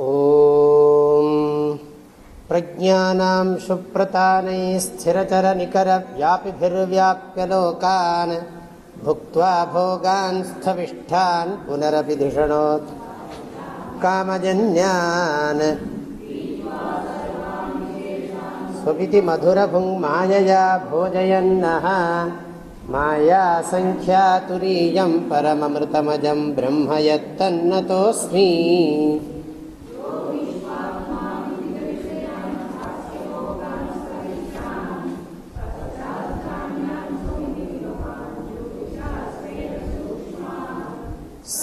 ॐ प्रज्ञानां सुप्रतानैः स्थिरचरनिकरव्यापिभिर्व्याप्य लोकान् भुक्त्वा भोगान् स्थविष्ठान् पुनरपि धिषणोत् कामजन्यान् स्वपिति मधुरभुङ्मायया भोजयन्नः। मायासङ्ख्यातुरीयं परममृतमजं ब्रह्म यत्तन्नतोऽस्मि।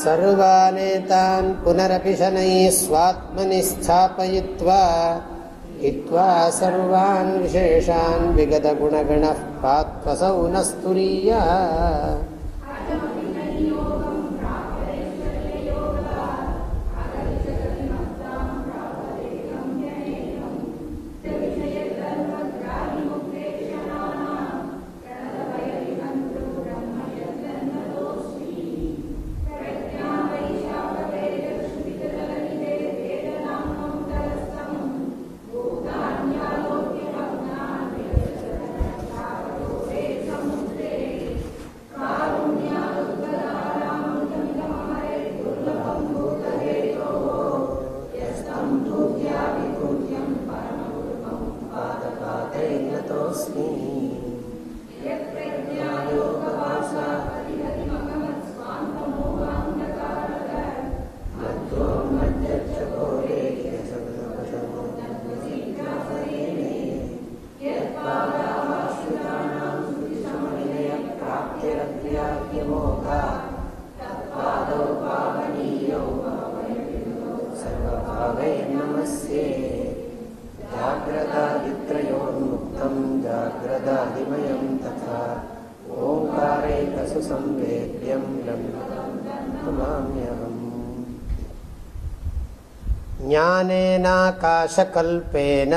सर्वानेतान् पुनरपि शनैः स्वात्मनि स्थापयित्वा हित्वा सर्वान् विशेषान् विगतगुणगणः पात्वसौ वै नमस्ये जाग्रदादित्रयोन्मुक्तं तथा ओङ्कारैकसु संवेद्यं नमाम्यहम् ज्ञानेनाकाशकल्पेन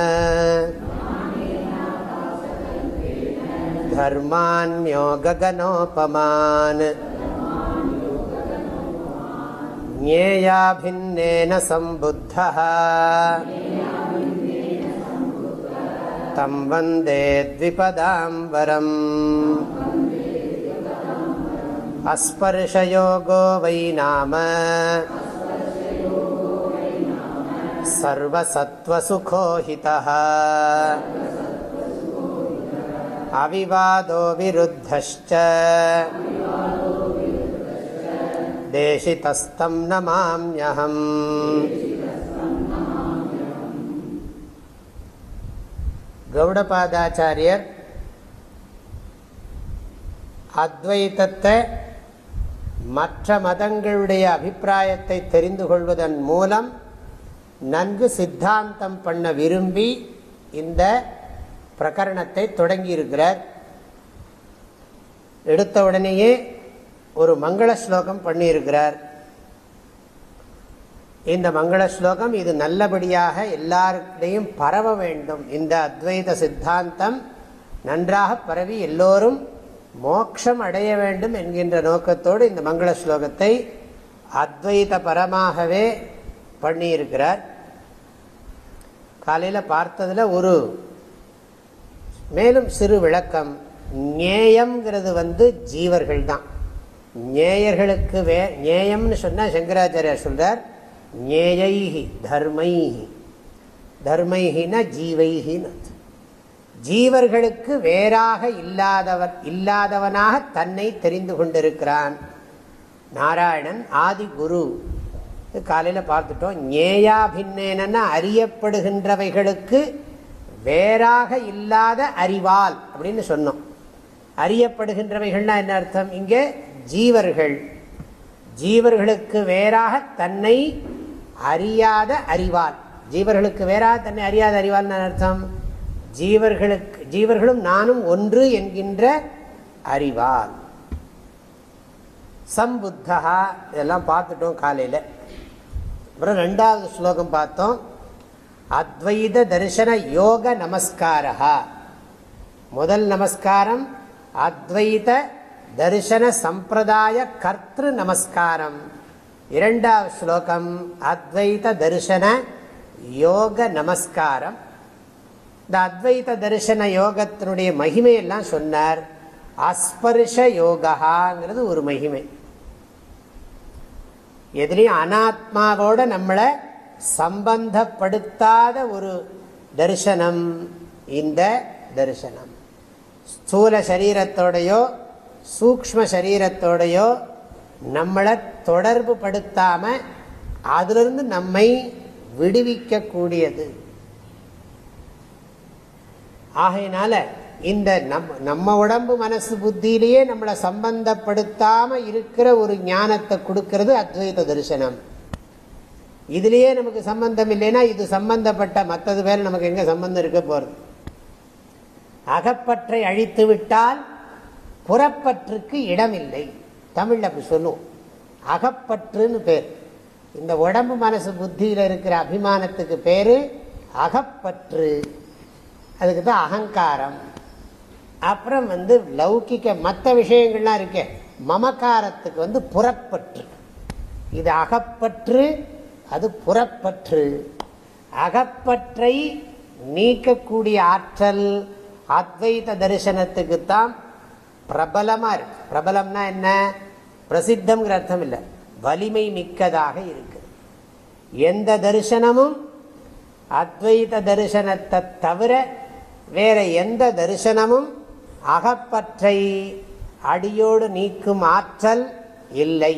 धर्मान्यो गगनोपमान् ज्ञेयाभिन्नेन सम्बुद्धः तं वन्दे द्विपदाम्बरम् अस्पर्शयोगो वै नाम सर्वसत्त्वसुखो हितः अविवादो विरुद्धश्च देशितस्तं नमाम्यहम् கௌடபாதாச்சாரியர் அத்வைத்தத்தை மற்ற மதங்களுடைய அபிப்பிராயத்தை தெரிந்து கொள்வதன் மூலம் நன்கு சித்தாந்தம் பண்ண விரும்பி இந்த பிரகரணத்தை தொடங்கியிருக்கிறார் எடுத்த உடனேயே ஒரு மங்கள ஸ்லோகம் பண்ணியிருக்கிறார். இந்த மங்கள ஸ்லோகம் இது நல்லபடியாக எல்லாருக்கிடையும் பரவ வேண்டும். இந்த அத்வைத சித்தாந்தம் நன்றாக பரவி எல்லோரும் மோட்சம் அடைய வேண்டும் என்கின்ற நோக்கத்தோடு இந்த மங்கள ஸ்லோகத்தை அத்வைத பரமாகவே பண்ணியிருக்கிறார். காலையில் பார்த்ததில் ஒரு மேலும் சிறு விளக்கம். நேயம்ங்கிறது வந்து ஜீவர்கள் தான் ஞேயர்களுக்கு வே ஞேயம்னு சொன்னால் சங்கராச்சாரியார் சொல்கிறார் ஞேயைஹி தர்மைஹி. தர்மைஹின ஜீவைஹின்னு ஜீவர்களுக்கு வேறாக இல்லாதவன் இல்லாதவனாக தன்னை தெரிந்து கொண்டிருக்கிறான். நாராயணன் ஆதி குரு காலையில் பார்த்துட்டோம். ஞேயா பின்னேனா அறியப்படுகின்றவைகளுக்கு வேறாக இல்லாத அறிவால் அப்படின்னு சொன்னோம். அறியப்படுகின்றவைகள்னா என்ன அர்த்தம்? இங்கே ஜீவர்கள். ஜீவர்களுக்கு வேறாக தன்னை அறியாத அறிவால் ஜீவர்களுக்கு வேறாக தன்னை அறியாத அறிவால் அர்த்தம்? ஜீவர்களுக்கு ஜீவர்களும் நானும் ஒன்று என்கின்ற அறிவால் சம்புத்தா இதெல்லாம் பார்த்துட்டோம் காலையில். அப்புறம் ரெண்டாவது ஸ்லோகம் பார்த்தோம். அத்வைத தரிசன யோக நமஸ்காரா முதல் நமஸ்காரம் அத்வைத தரிசன சம்பிரதாய கர்த்திரு நமஸ்காரம். இரண்டாவது ஸ்லோகம் அத்வைத தரிசன யோக நமஸ்காரம். இந்த அத்வைத தரிசன யோகத்தினுடைய மகிமையெல்லாம் சொன்னார். அஸ்பர்ஷ யோகாங்கிறது ஒரு மகிமை. எதிலையும் அனாத்மாவோட நம்மளை சம்பந்தப்படுத்தாத ஒரு தரிசனம் இந்த தரிசனம். ஸ்தூல சரீரத்தோடையோ சூக்ம சரீரத்தோடையோ நம்மளை தொடர்பு படுத்தாம அதிலிருந்து நம்மை விடுவிக்கக்கூடியது. ஆகையினால இந்த நம்ம நம்ம உடம்பு மனசு புத்தியிலேயே நம்மளை சம்பந்தப்படுத்தாம இருக்கிற ஒரு ஞானத்தை கொடுக்கறது அத்வைத தரிசனம். இதுலேயே நமக்கு சம்பந்தம் இல்லைன்னா இது சம்பந்தப்பட்ட மற்றது பேர் நமக்கு எங்கே சம்பந்தம் இருக்க போகிறது அகப்பற்றை அழித்து விட்டால் புறப்பற்றுக்கு இடமில்லை. தமிழ் அப்படி சொல்லுவோம். அகப்பற்றுன்னு பேர். இந்த உடம்பு மனசு புத்தியில் இருக்கிற அபிமானத்துக்கு பேர் அகப்பற்று. அதுக்கு தான் அகங்காரம். அப்புறம் வந்து லௌகிக்க மற்ற விஷயங்கள்லாம் இருக்கே. மமக்காரத்துக்கு வந்து புறப்பற்று. இது அகப்பற்று அது புறப்பற்று. அகப்பற்றை நீக்கக்கூடிய ஆற்றல் அத்வைத தரிசனத்துக்கு தான் பிரபலமாக இருக்கு. பிரபலம்னா என்ன? பிரசித்தம்ங்கிற அர்த்தம் இல்லை வலிமை மிக்கதாக இருக்கு. எந்த தரிசனமும் அத்வைத தரிசனத்தை தவிர வேற எந்த தரிசனமும் அகப்பற்றை அடியோடு நீக்கும் ஆற்றல் இல்லை.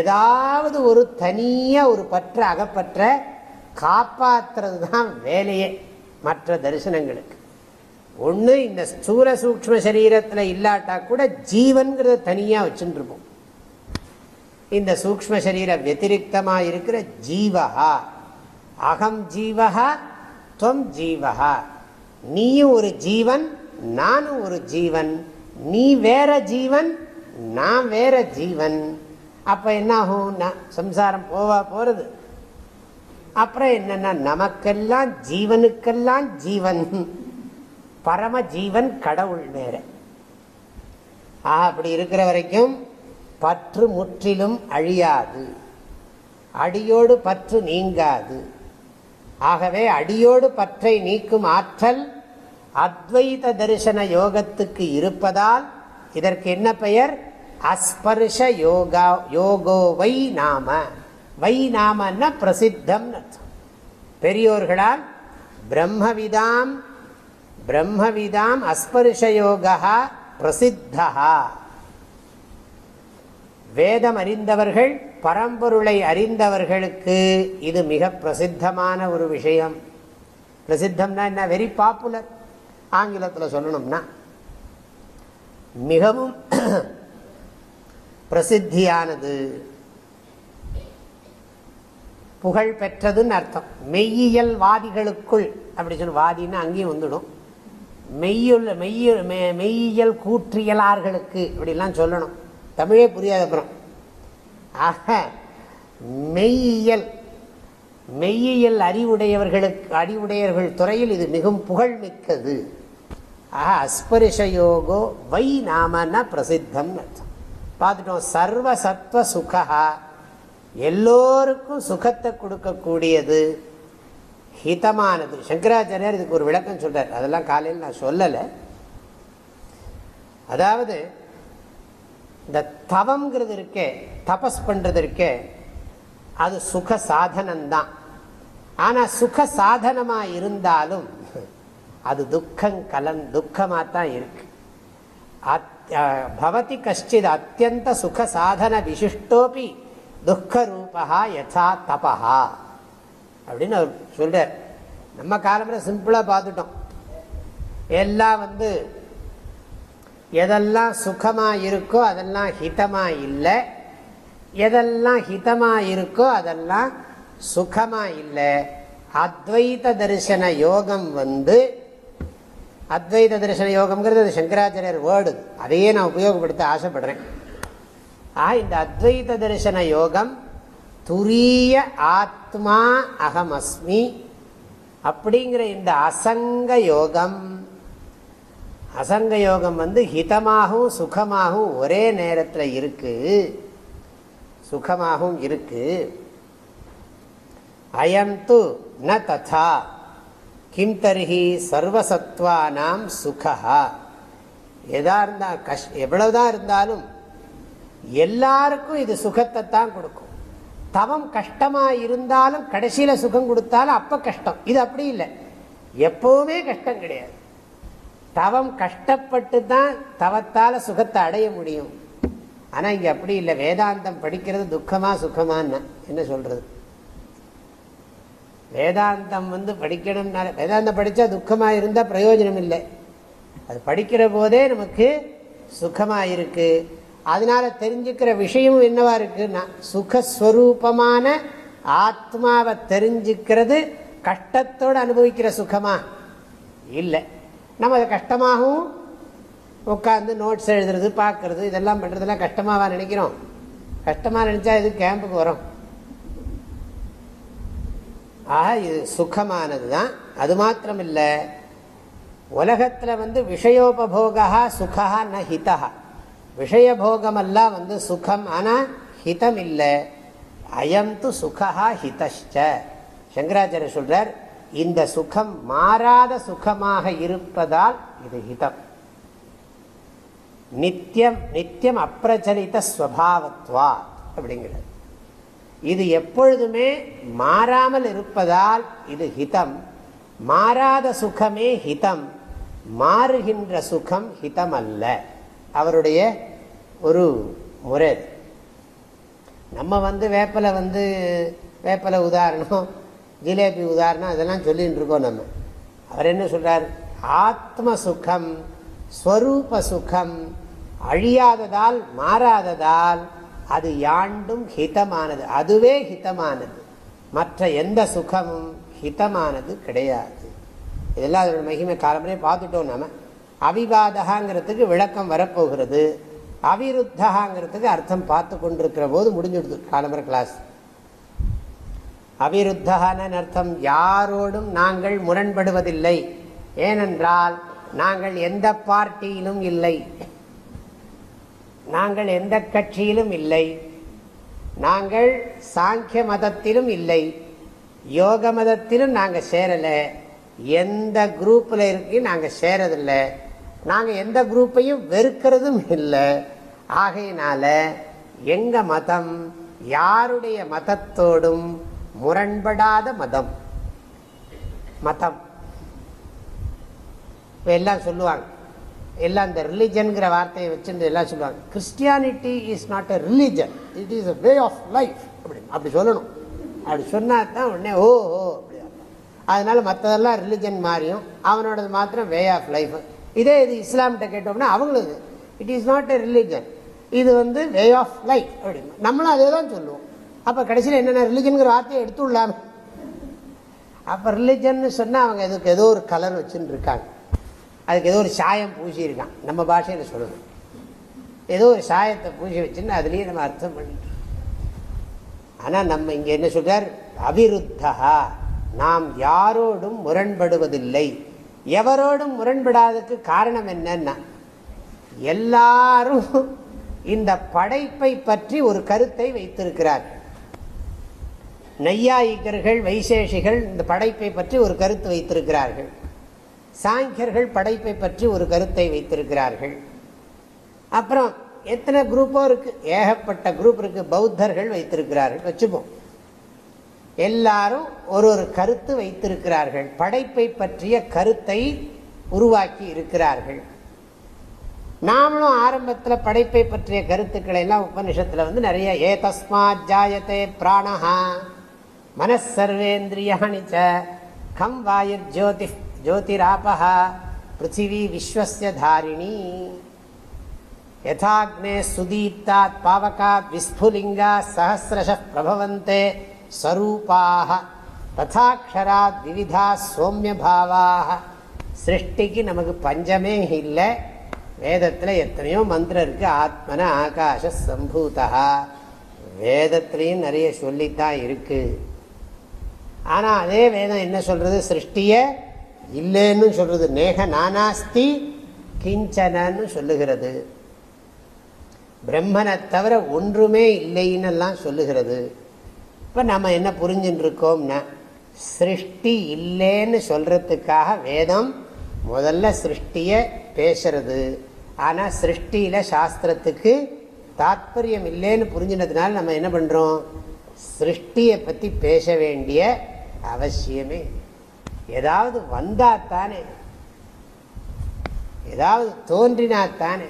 ஏதாவது ஒரு தனியாக ஒரு பற்ற அகப்பற்ற காப்பாற்றுறது தான் வேலையே மற்ற தரிசனங்களுக்கு. ஒன்று இந்த ஸ்தூல சூக்ம சரீரத்தில் இல்லாட்டா கூட ஜீவன்கிறத தனியாக வச்சுருப்போம் இந்த சூக்ம சரீர வத்திரிகமாக இருக்கிற ஜீவகா அகம் ஜீவகா துவம் ஜீவகா நீயும் ஒரு ஜீவன் நானும் ஒரு ஜீவன். நீ வேற ஜீவன் நான் வேற ஜீவன். அப்போ என்ன ஆகும் சம்சாரம் போவா போறது. அப்புறம் என்னன்னா நமக்கெல்லாம் ஜீவனுக்கெல்லாம் ஜீவன். பரம ஜீவன் கடவுள் வேற. அப்படி இருக்கிற வரைக்கும் பற்று முற்றிலும் அழியாது. அடியோடு பற்று நீங்காது. ஆகவே அடியோடு பற்றை நீக்கும் ஆற்றல் அத்வைத தரிசன யோகத்துக்கு இருப்பதால் இதற்கு என்ன பெயர்? அஸ்பர்ஷ யோகா யோகோ வை நாம. வை நாமன்னா பிரசித்தம் பெரியோர்களால் பிரம்மவிதாம் பிரம்மவிதாம் அஸ்பர்ஷயோகா பிரசித்தா வேதம் அறிந்தவர்கள் பரம்பொருளை அறிந்தவர்களுக்கு இது மிக பிரசித்தமான ஒரு விஷயம். பிரசித்தம்னா என்ன? வெரி பாப்புலர் ஆங்கிலத்தில் சொல்லணும்னா மிகவும் பிரசித்தியானது. புகழ் பெற்றதுன்னு அர்த்தம். மெய்யியல் வாதிகளுக்குள் அப்படி சொல்லி வாதின்னு அங்கேயும் வந்துடும். மெய்யுள்ள மெய்ய மெய்யியல் கூற்றியலார்களுக்கு இப்படிலாம் சொல்லணும். தமிழே புரியாத அப்புறம் ஆக மெய்யியல் மெய்யியல் அறிவுடையவர்களுக்கு அறிவுடையவர்கள் துறையில் இது மிகவும் புகழ்மிக்கது. ஆக அஸ்பரிஷயோகோ வை நாமன பிரசித்தம் பார்த்துட்டோம் சர்வ சத்வ சுகா எல்லோருக்கும் சுகத்தை கொடுக்கக்கூடியது ஹிதமானது. சங்கராச்சாரியார் இதுக்கு ஒரு விளக்கம் சொல்கிறார் அதெல்லாம் காலையில் நான் சொல்லலை. அதாவது இந்த தவங்கிறது இருக்கே தபஸ் பண்ணுறது இருக்கே அது சுக சாதனம்தான். ஆனால் சுக சாதனமாக இருந்தாலும் அது துக்கம் கலன் துக்கமாக தான் இருக்கு பவதி கஷ்டித் அத்தியந்த சுக சாதன விசிஷ்டோபி துக்க ரூபா யசா தபா அப்படின்னு அவர் சொல்கிறார் நம்ம காலத்தில் சிம்பிளாக பார்த்துட்டோம். எல்லாம் வந்து எதெல்லாம் சுகமாக இருக்கோ அதெல்லாம் ஹிதமாக இல்லை. எதெல்லாம் ஹிதமாக இருக்கோ அதெல்லாம் சுகமாக இல்லை. அத்வைத தரிசன யோகம் வந்து அத்வைத தரிசன யோகம்ங்கிறது அது சங்கராச்சாரியர் வேர்டு அதையே நான் உபயோகப்படுத்த ஆசைப்படுறேன். ஆ இந்த அத்வைத தரிசன யோகம் துரிய ஆத்மா அகமஸ்மி அப்படிங்கிற இந்த அசங்க யோகம். அசங்க யோகம் வந்து ஹிதமாகவும் சுகமாகவும் ஒரே நேரத்தில் இருக்கு. சுகமாகவும் இருக்கு. அயம் து ந ததா. கிம் தர்ஹி சர்வசத்வானாம் சுகா எதா இருந்தால் கஷ் எவ்வளவுதான் இருந்தாலும் எல்லாருக்கும் இது சுகத்தை தான் கொடுக்கும். தவம் கஷ்டமா இருந்தாலும் கடைசியில சுகம் கொடுத்தாலும் அப்ப கஷ்டம். இது அப்படி இல்லை. எப்பவுமே கஷ்டம் கிடையாது. தவம் கஷ்டப்பட்டு தான் தவத்தால சுகத்தை அடைய முடியும். ஆனா இங்க அப்படி இல்லை. வேதாந்தம் படிக்கிறது துக்கமா சுகமான்னு என்ன சொல்றது? வேதாந்தம் வந்து படிக்கணும்னால வேதாந்தம் படித்தா துக்கமாக இருந்தால் பிரயோஜனம் இல்லை. அது படிக்கிற போதே நமக்கு சுகமாக இருக்குது அதனால தெரிஞ்சுக்கிற விஷயமும் என்னவா இருக்குன்னா சுகஸ்வரூபமான ஆத்மாவை தெரிஞ்சுக்கிறது கஷ்டத்தோடு அனுபவிக்கிற சுகமா? இல்லை. நம்ம அதை கஷ்டமாகவும் உட்காந்து நோட்ஸ் எழுதுறது பார்க்கறது இதெல்லாம் பண்ணுறதெல்லாம் கஷ்டமாவா நினைக்கிறோம்? கஷ்டமாக நினச்சா இது கேம்புக்கு வரும்? ஆக இது சுகமானது தான் அது மாத்திரம் இல்லை உலகத்தில் வந்து விஷயோபோகா சுகா ந ஹிதா விஷயபோகமெல்லாம் வந்து சுகம் ஆனால் ஹிதம் இல்லை அயம் து சுகா ஹிதஷ்ட சங்கராச்சாரிய சொல்றார் இந்த சுகம் மாறாத சுகமாக இருப்பதால் இது ஹிதம். நித்தியம் நித்தியம் அப்பிரச்சலித ஸ்வபாவத்வா அப்படிங்கிறது இது எப்பொழுதுமே மாறாமல் இருப்பதால் இது ஹிதம். மாறாத சுகமே ஹிதம். மாறுகின்ற சுகம் ஹிதம் அல்ல அவருடைய ஒரு முறை நம்ம வந்து வேப்பலை வந்து வேப்பலை உதாரணம் ஜிலேபி உதாரணம் அதெல்லாம் சொல்லிகிட்டு இருக்கோம் நம்ம. அவர் என்ன சொல்கிறார் ஆத்ம சுகம் ஸ்வரூப சுகம் அழியாததால் மாறாததால் அது யாண்டும் ஹிதமானது அதுவே ஹிதமானது. மற்ற எந்த சுகமும் ஹிதமானது கிடையாது. இதெல்லாம் அதோட மகிமை காலமே பார்த்துட்டோம் நம்ம அவிவாதகாங்கிறதுக்கு விளக்கம் வரப்போகிறது. அவிருத்தகாங்கிறதுக்கு அர்த்தம் பார்த்து கொண்டிருக்கிற போது முடிஞ்சுடுது. காலம்பர கிளாஸ் அவிருத்தகான அர்த்தம் யாரோடும் நாங்கள் முரண்படுவதில்லை. ஏனென்றால் நாங்கள் எந்த பார்ட்டியிலும் இல்லை. நாங்கள் எந்த கட்சியிலும் இல்லை. நாங்கள் சாங்கிய மதத்திலும் இல்லை. யோக மதத்திலும் நாங்கள் சேரலை. எந்த குரூப்பில் இருக்கு நாங்கள் சேரதில்லை. நாங்கள் எந்த குரூப்பையும் வெறுக்கிறதும் இல்லை. ஆகையினால எங்கள் மதம் யாருடைய மதத்தோடும் முரண்படாத மதம்? மதம். எல்லாம் சொல்லுவாங்க. எல்லாம் இந்த ரிலிஜன்கிற வார்த்தையை வச்சுருந்து எல்லாம் சொல்லுவாங்க. Christianity is not a religion it is a way of life அப்படின்னு அப்படி சொல்லணும். அப்படி சொன்னா தான் உடனே ஓ ஓ அப்படி அதனால மற்றதெல்லாம் ரிலிஜன் மாறியும். அவனோடது மாத்திரம் வே ஆஃப் லைஃப் இதே இது இஸ்லாம்கிட்ட கேட்டோம்னா அவங்களுக்கு it is not a religion இது வந்து வே ஆஃப் லைஃப் அப்படின்னு. நம்மளும் அதே தான் சொல்லுவோம். அப்போ கடைசியில் என்னென்ன ரிலிஜனுங்கிற வார்த்தையை விடலாம் அப்போ ரிலிஜன் சொன்னால் அவங்க இதுக்கு ஏதோ ஒரு கலர் வச்சுன்னு இருக்காங்க அதுக்கு ஏதோ ஒரு சாயம் பூசியிருக்கான் நம்ம பாஷையில் சொல்லணும் ஏதோ ஒரு சாயத்தை பூசி வச்சுன்னு அதுலேயே நம்ம அர்த்தம் பண்ணிட்டு ஆனால் நம்ம இங்கே என்ன சொல்கிறார் அவிருத்தா நாம் யாரோடும் முரண்படுவதில்லை. எவரோடும் முரண்படாததுக்கு காரணம் என்னன்னா எல்லாரும் இந்த படைப்பை பற்றி ஒரு கருத்தை வைத்திருக்கிறார். நையாயிக்கர்கள் வைசேஷிகள் இந்த படைப்பை பற்றி ஒரு கருத்து வைத்திருக்கிறார்கள். சாங்கியர்கள் படைப்பை பற்றி ஒரு கருத்தை வைத்திருக்கிறார்கள். அப்புறம் எத்தனை குரூப்போ இருக்கு? ஏகப்பட்ட குரூப் இருக்கு பௌத்தர்கள் வைத்திருக்கிறார்கள். வச்சுப்போம். எல்லாரும் ஒரு ஒரு கருத்து வைத்திருக்கிறார்கள். படைப்பை பற்றிய கருத்தை உருவாக்கி இருக்கிறார்கள். நாமளும் ஆரம்பத்தில் படைப்பை பற்றிய கருத்துக்களை எல்லாம் உபனிஷத்தில் வந்து நிறைய ஏ தஸ்மாத் ஜாயத்தே பிராணஹா மனசர்வேந்திரியாணி கம் வாயுர் ஜோதி ஜோதிராபः பிருத்திவி விஸ்வசிய தாரிணி. யதாக்னே சுதீப்தாத் பாவகாத் விஸ்புலிங்கா சஹசிரஷ பிரபவந்தே ஸ்வரூபாக ததாட்சராத் விவிதா சோமியபாவாக சிருஷ்டிக்கு நமக்கு பஞ்சமே இல்லை வேதத்தில் எத்தனையோ மந்திரம் இருக்குது ஆத்மன ஆகாஷ சம்பூதா வேதத்திலையும் நிறைய சொல்லித்தான் இருக்குது ஆனால் அதே வேதம் என்ன சொல்கிறது சிருஷ்டியை இல்லைன்னு சொல்கிறது நேக நானாஸ்தி கிஞ்சனன்னு சொல்லுகிறது। பிரம்மனை தவிர ஒன்றுமே இல்லைன்னெல்லாம் சொல்லுகிறது। இப்போ நம்ம என்ன புரிஞ்சுட்டு இருக்கோம்னா சிருஷ்டி இல்லைன்னு சொல்கிறதுக்காக வேதம் முதல்ல சிருஷ்டியை பேசுறது. ஆனால் சிருஷ்டியில் சாஸ்திரத்துக்கு தாத்பரியம் இல்லைன்னு புரிஞ்சினதுனால நம்ம என்ன பண்ணுறோம் சிருஷ்டியை பற்றி பேச வேண்டிய அவசியமே. ஏதாவது வந்தா தானே ஏதாவது தோன்றினா தானே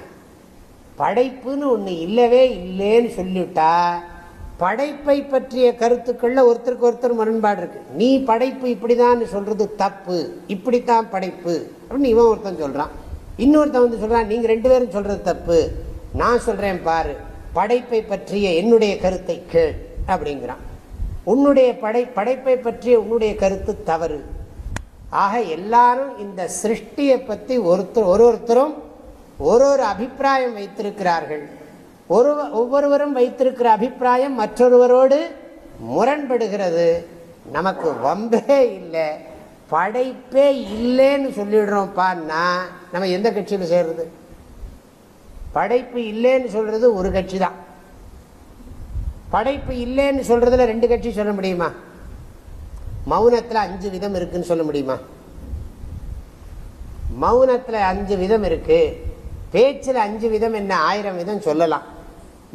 படைப்புன்னு ஒன்று இல்லவே இல்லைன்னு சொல்லிவிட்டா படைப்பை பற்றிய கருத்துக்கள்ல ஒருத்தருக்கு ஒருத்தர் முரண்பாடு இருக்கு நீ படைப்பு இப்படிதான் சொல்றது தப்பு. இப்படித்தான் படைப்பு. அப்படின்னு இவன் ஒருத்தன் சொல்றான். இன்னொருத்தன் வந்து சொல்றான் நீங்க ரெண்டு பேரும் சொல்றது தப்பு. நான் சொல்றேன் பாரு. படைப்பை பற்றிய என்னுடைய கருத்தை கேள். அப்படிங்கிறான். உன்னுடைய படை படைப்பை பற்றிய உன்னுடைய கருத்து தவறு. ஆக எல்லாரும் இந்த சிருஷ்டியை பற்றி ஒருத்தர் ஒரு ஒருத்தரும் ஒரு ஒரு அபிப்பிராயம் வைத்திருக்கிறார்கள். ஒரு ஒவ்வொருவரும் வைத்திருக்கிற அபிப்பிராயம் மற்றொருவரோடு முரண்படுகிறது. நமக்கு வம்பே இல்லை படைப்பே இல்லைன்னு சொல்லிடுறோம்ப்பான்னா நம்ம எந்த கட்சியில் சேர்றது? படைப்பு இல்லைன்னு சொல்றது ஒரு கட்சி தான். படைப்பு இல்லைன்னு சொல்றதுல ரெண்டு கட்சி சொல்ல முடியுமா? மௌனத்தில் அஞ்சு விதம் இருக்குன்னு சொல்ல முடியுமா? மௌனத்தில் அஞ்சு விதம் இருக்கு பேச்சில் அஞ்சு விதம் என்ன ஆயிரம் விதம் சொல்லலாம்.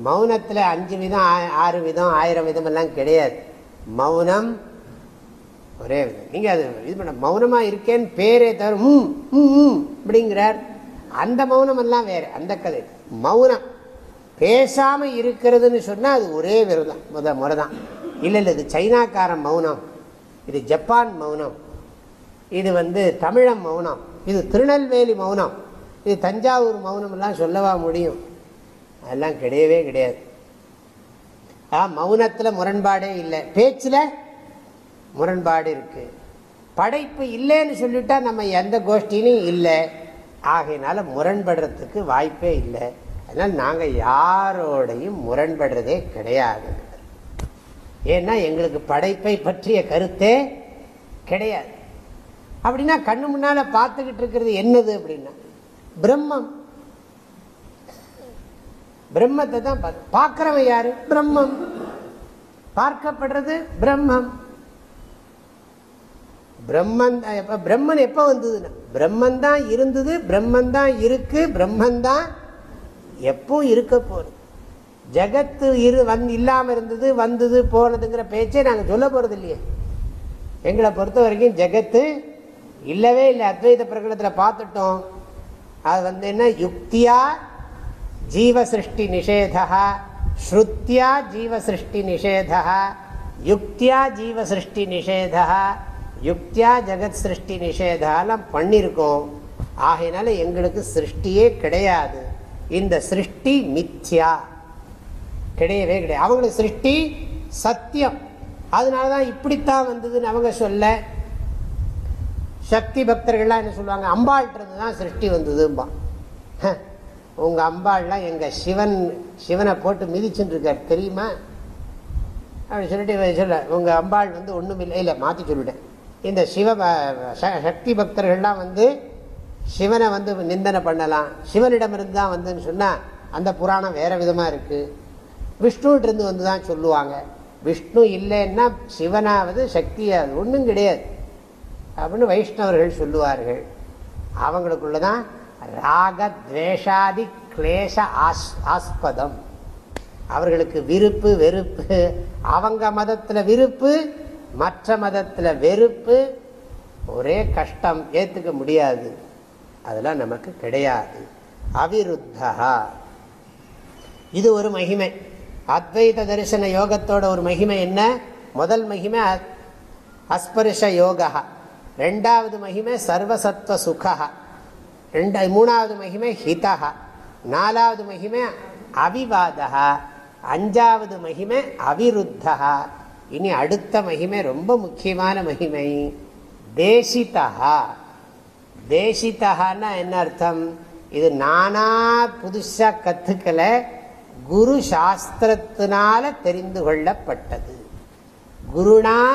மௌனத்தில் அஞ்சு விதம் ஆறு விதம் ஆயிரம் விதம் எல்லாம் கிடையாது. மௌனம் ஒரே விதம் நீங்கள் அது இது பண்ண மௌனமாக இருக்கேன்னு பேரே தவிர ம் ம் அப்படிங்கிறார். அந்த மௌனம் எல்லாம் வேறு அந்த கதை. மௌனம். பேசாமல் இருக்கிறதுன்னு சொன்னால் அது ஒரே விரதம் முத முறை தான் இல்லை இல்லை இது சைனாக்காரன் மௌனம். இது ஜப்பான் மௌனம். இது வந்து தமிழம் மௌனம். இது திருநெல்வேலி மௌனம். இது தஞ்சாவூர் மௌனம்லாம் சொல்லவா முடியும்? அதெல்லாம் கிடையவே கிடையாது. ஆ மௌனத்தில் முரண்பாடே இல்லை. பேச்சில் முரண்பாடு இருக்கு. படைப்பு இல்லைன்னு சொல்லிட்டா நம்ம எந்த கோஷ்டிலையும் இல்லை. ஆகையினால முரண்படுறதுக்கு வாய்ப்பே இல்லை. அதனால் நாங்கள் யாரோடையும் முரண்படுறதே கிடையாது. ஏன்னா எங்களுக்கு படைப்பை பற்றிய கருத்தே கிடையாது. அப்படின்னா கண்ணு முன்னால் பார்த்துக்கிட்டு இருக்கிறது என்னது அப்படின்னா பிரம்மம். பிரம்மத்தை தான் பார்க்கிறவன் யாரு? பிரம்மம். பார்க்கப்படுறது பிரம்மம். பிரம்மன் பிரம்மன் எப்ப வந்ததுன்னா பிரம்மன் தான் இருந்தது பிரம்மன் தான் இருக்கு பிரம்மன் தான் எப்போ இருக்க போறது ஜகத்து இரு வந்து இல்லாமல் இருந்தது வந்தது போனதுங்கிற பேச்சே நாங்கள் சொல்ல போறது இல்லையே எங்களை பொறுத்த வரைக்கும் ஜெகத்து இல்லவே இல்லை. அத்வைத பிரகடனத்தில் பார்த்துட்டோம். அது வந்து என்ன? யுக்தியா ஜீவ சிருஷ்டி நிஷேதா ஸ்ருத்தியா ஜீவ சிருஷ்டி நிஷேதா யுக்தியா ஜீவ சிருஷ்டி நிஷேதா யுக்தியா ஜெகத் சிருஷ்டி நிஷேதாலாம் பண்ணியிருக்கோம் ஆகையினால எங்களுக்கு சிருஷ்டியே கிடையாது. இந்த சிருஷ்டி மித்யா. கிடையவே கிடையாது. அவங்களுக்கு சிருஷ்டி சத்தியம். அதனால தான் இப்படித்தான் வந்ததுன்னு அவங்க சொல்ல. சக்தி பக்தர்கள்லாம் என்ன சொல்லுவாங்க? அம்பாள்ன்றது தான் சிருஷ்டி வந்ததும்பா. உங்கள் அம்பாள்லாம் எங்கள் சிவன் சிவனை போட்டு மிதிச்சுட்டுருக்கார். தெரியுமா? அப்படி சொல்லிட்டு சொல்ல உங்கள் அம்பாள் வந்து ஒன்றும் இல்லை இல்லை மாற்றி சொல்லிட்டேன். இந்த சிவ சக்தி பக்தர்கள்லாம் வந்து சிவனை வந்து நிந்தனை பண்ணலாம். சிவனிடமிருந்து தான் வந்துன்னு சொன்னால் அந்த புராணம் வேற விதமாக இருக்குது விஷ்ணுகிட்ட வந்து தான் சொல்லுவாங்க. விஷ்ணு இல்லைன்னா சிவனாவது சக்தியாவது ஒன்றும் கிடையாது. அப்படின்னு வைஷ்ணவர்கள் சொல்லுவார்கள். அவங்களுக்குள்ள தான் ராகத்வேஷாதி கிளேச ஆஸ் ஆஸ்பதம். அவர்களுக்கு விருப்பு வெறுப்பு. அவங்க மதத்தில் விருப்பு மற்ற மதத்தில் வெறுப்பு. ஒரே கஷ்டம் ஏற்றுக்க முடியாது. அதெல்லாம் நமக்கு கிடையாது. அவிருத்தா இது ஒரு மகிமை. அத்வைத தரிசன யோகத்தோட ஒரு மகிமை என்ன? முதல் மகிமை அஸ்பரிஷ யோகா ரெண்டாவது மகிமை சர்வசத்வ சுகா ரெண்டா மூணாவது மகிமை ஹிதா நாலாவது மகிமை அவிவாதா அஞ்சாவது மகிமை அவிருத்தா இனி அடுத்த மகிமை ரொம்ப முக்கியமான மகிமை தேசிதா தேசிதான்னா என்ன அர்த்தம்? இது நானா புதுசாக கற்றுக்கலை குரு சாஸ்திரத்தினால தெரிந்து கொள்ளப்பட்டது. குருனா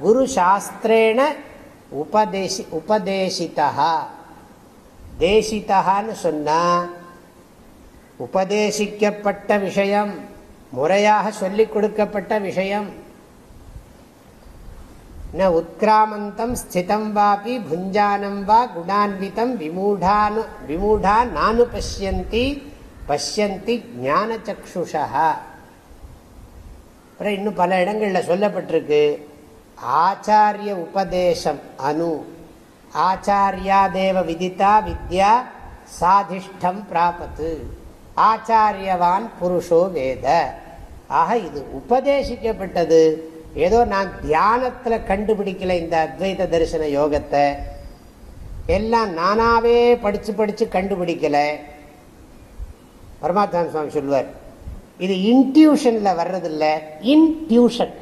குரு சாஸ்திரேன உபதேசி உபதேசிதா தேசித்தகான்னு சொன்னால் உபதேசிக்கப்பட்ட விஷயம் முறையாக சொல்லிக் கொடுக்கப்பட்ட விஷயம். ந உத்கிராமந்தம் ஸ்திதம் வாபி புஞ்சானம் வா குணான்விதம் விமூடானு விமூடா நானு பசியந்தி பசியந்தி ஞானச்சக்ஷுஷா அப்புறம் இன்னும் பல இடங்களில் சொல்லப்பட்டிருக்கு. ஆச்சாரிய உபதேசம் அனு. ஆச்சாரியா தேவ விதித்தா வித்யா சாதிஷ்டம் பிராபத்து. ஆச்சாரியவான் புருஷோ வேத. ஆக இது உபதேசிக்கப்பட்டது. ஏதோ நான் தியானத்தில் கண்டுபிடிக்கல இந்த அத்வைத தரிசன யோகத்தை. எல்லாம் நானாவே படித்து படித்து கண்டுபிடிக்கல. பரமாத்மா சுவாமி சொல்லுவார் இது இன்டியூஷனில் வர்றதில்ல இன்டியூஷன்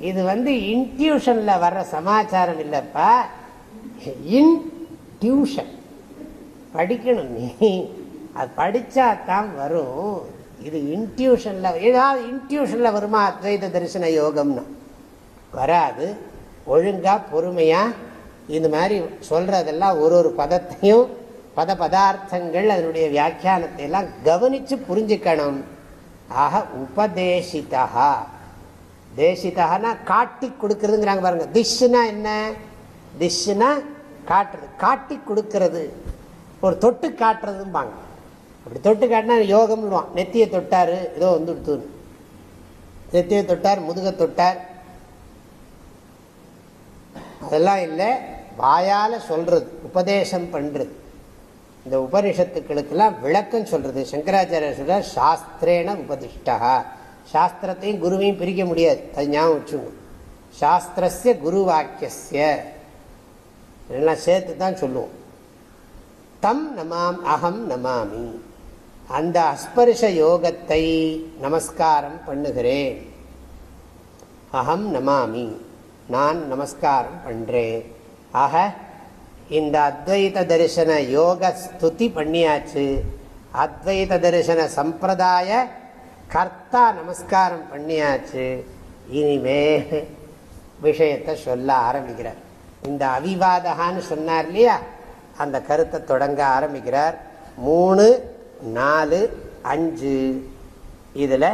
இது வந்து இன்டியூஷனில் வர்ற சமாச்சாரம் இல்லைப்பா. இன் டியூஷன் படிக்கணும் நீ. அது படித்தா தான் வரும். இது இன்ட்யூஷனில் ஏதாவது இன்ட்யூஷனில் வருமா? அத்வைத தரிசன யோகம்னு. வராது. ஒழுங்காக பொறுமையாக இந்த மாதிரி சொல்கிறதெல்லாம் ஒரு ஒரு பதத்தையும் பத பதார்த்தங்கள் அதனுடைய வியாக்கியானத்தை எல்லாம் கவனித்து புரிஞ்சுக்கணும். ஆக உபதேசிதா தேசிதானா காட்டி கொடுக்கறதுங்கிறாங்க பாருங்க. திஷ்னா என்ன? திஷ்னா காட்டுறது. காட்டி கொடுக்கறது. ஒரு தொட்டு காட்டுறதும்பாங்க. அப்படி தொட்டு காட்டினா யோகம்னுவான் நெத்தியை தொட்டார் ஏதோ வந்து நெத்தியை தொட்டார் முதுக தொட்டார். அதெல்லாம் இல்லை. வாயால் சொல்கிறது உபதேசம் பண்ணுறது இந்த உபனிஷத்துக்களுக்கெல்லாம் விளக்கம் சொல்கிறது சங்கராச்சாரிய சொல்கிறார் சாஸ்திரேன உபதிஷ்டா சாஸ்திரத்தையும் குருவையும் பிரிக்க முடியாது. அது ஞாபகம் வச்சுங்க சாஸ்திரஸ்ய குரு வாக்கிய எல்லாம் சேர்த்து தான் சொல்லுவோம். தம் நமாம் அகம் நமாமி. அந்த அஸ்பர்ஷ யோகத்தை நமஸ்காரம் பண்ணுகிறேன். அகம் நமாமி. நான் நமஸ்காரம் பண்ணுறேன் ஆக இந்த அத்வைத தரிசன யோக ஸ்துதி பண்ணியாச்சு. அத்வைத தரிசன சம்பிரதாய கர்த்தா நமஸ்காரம் பண்ணியாச்சு. இனிமே விஷயத்தை சொல்ல ஆரம்பிக்கிறார். இந்த அவிவாதகான்னு சொன்னார் இல்லையா? அந்த கருத்தை தொடங்க ஆரம்பிக்கிறார். மூணு நாலு அஞ்சு. இதில்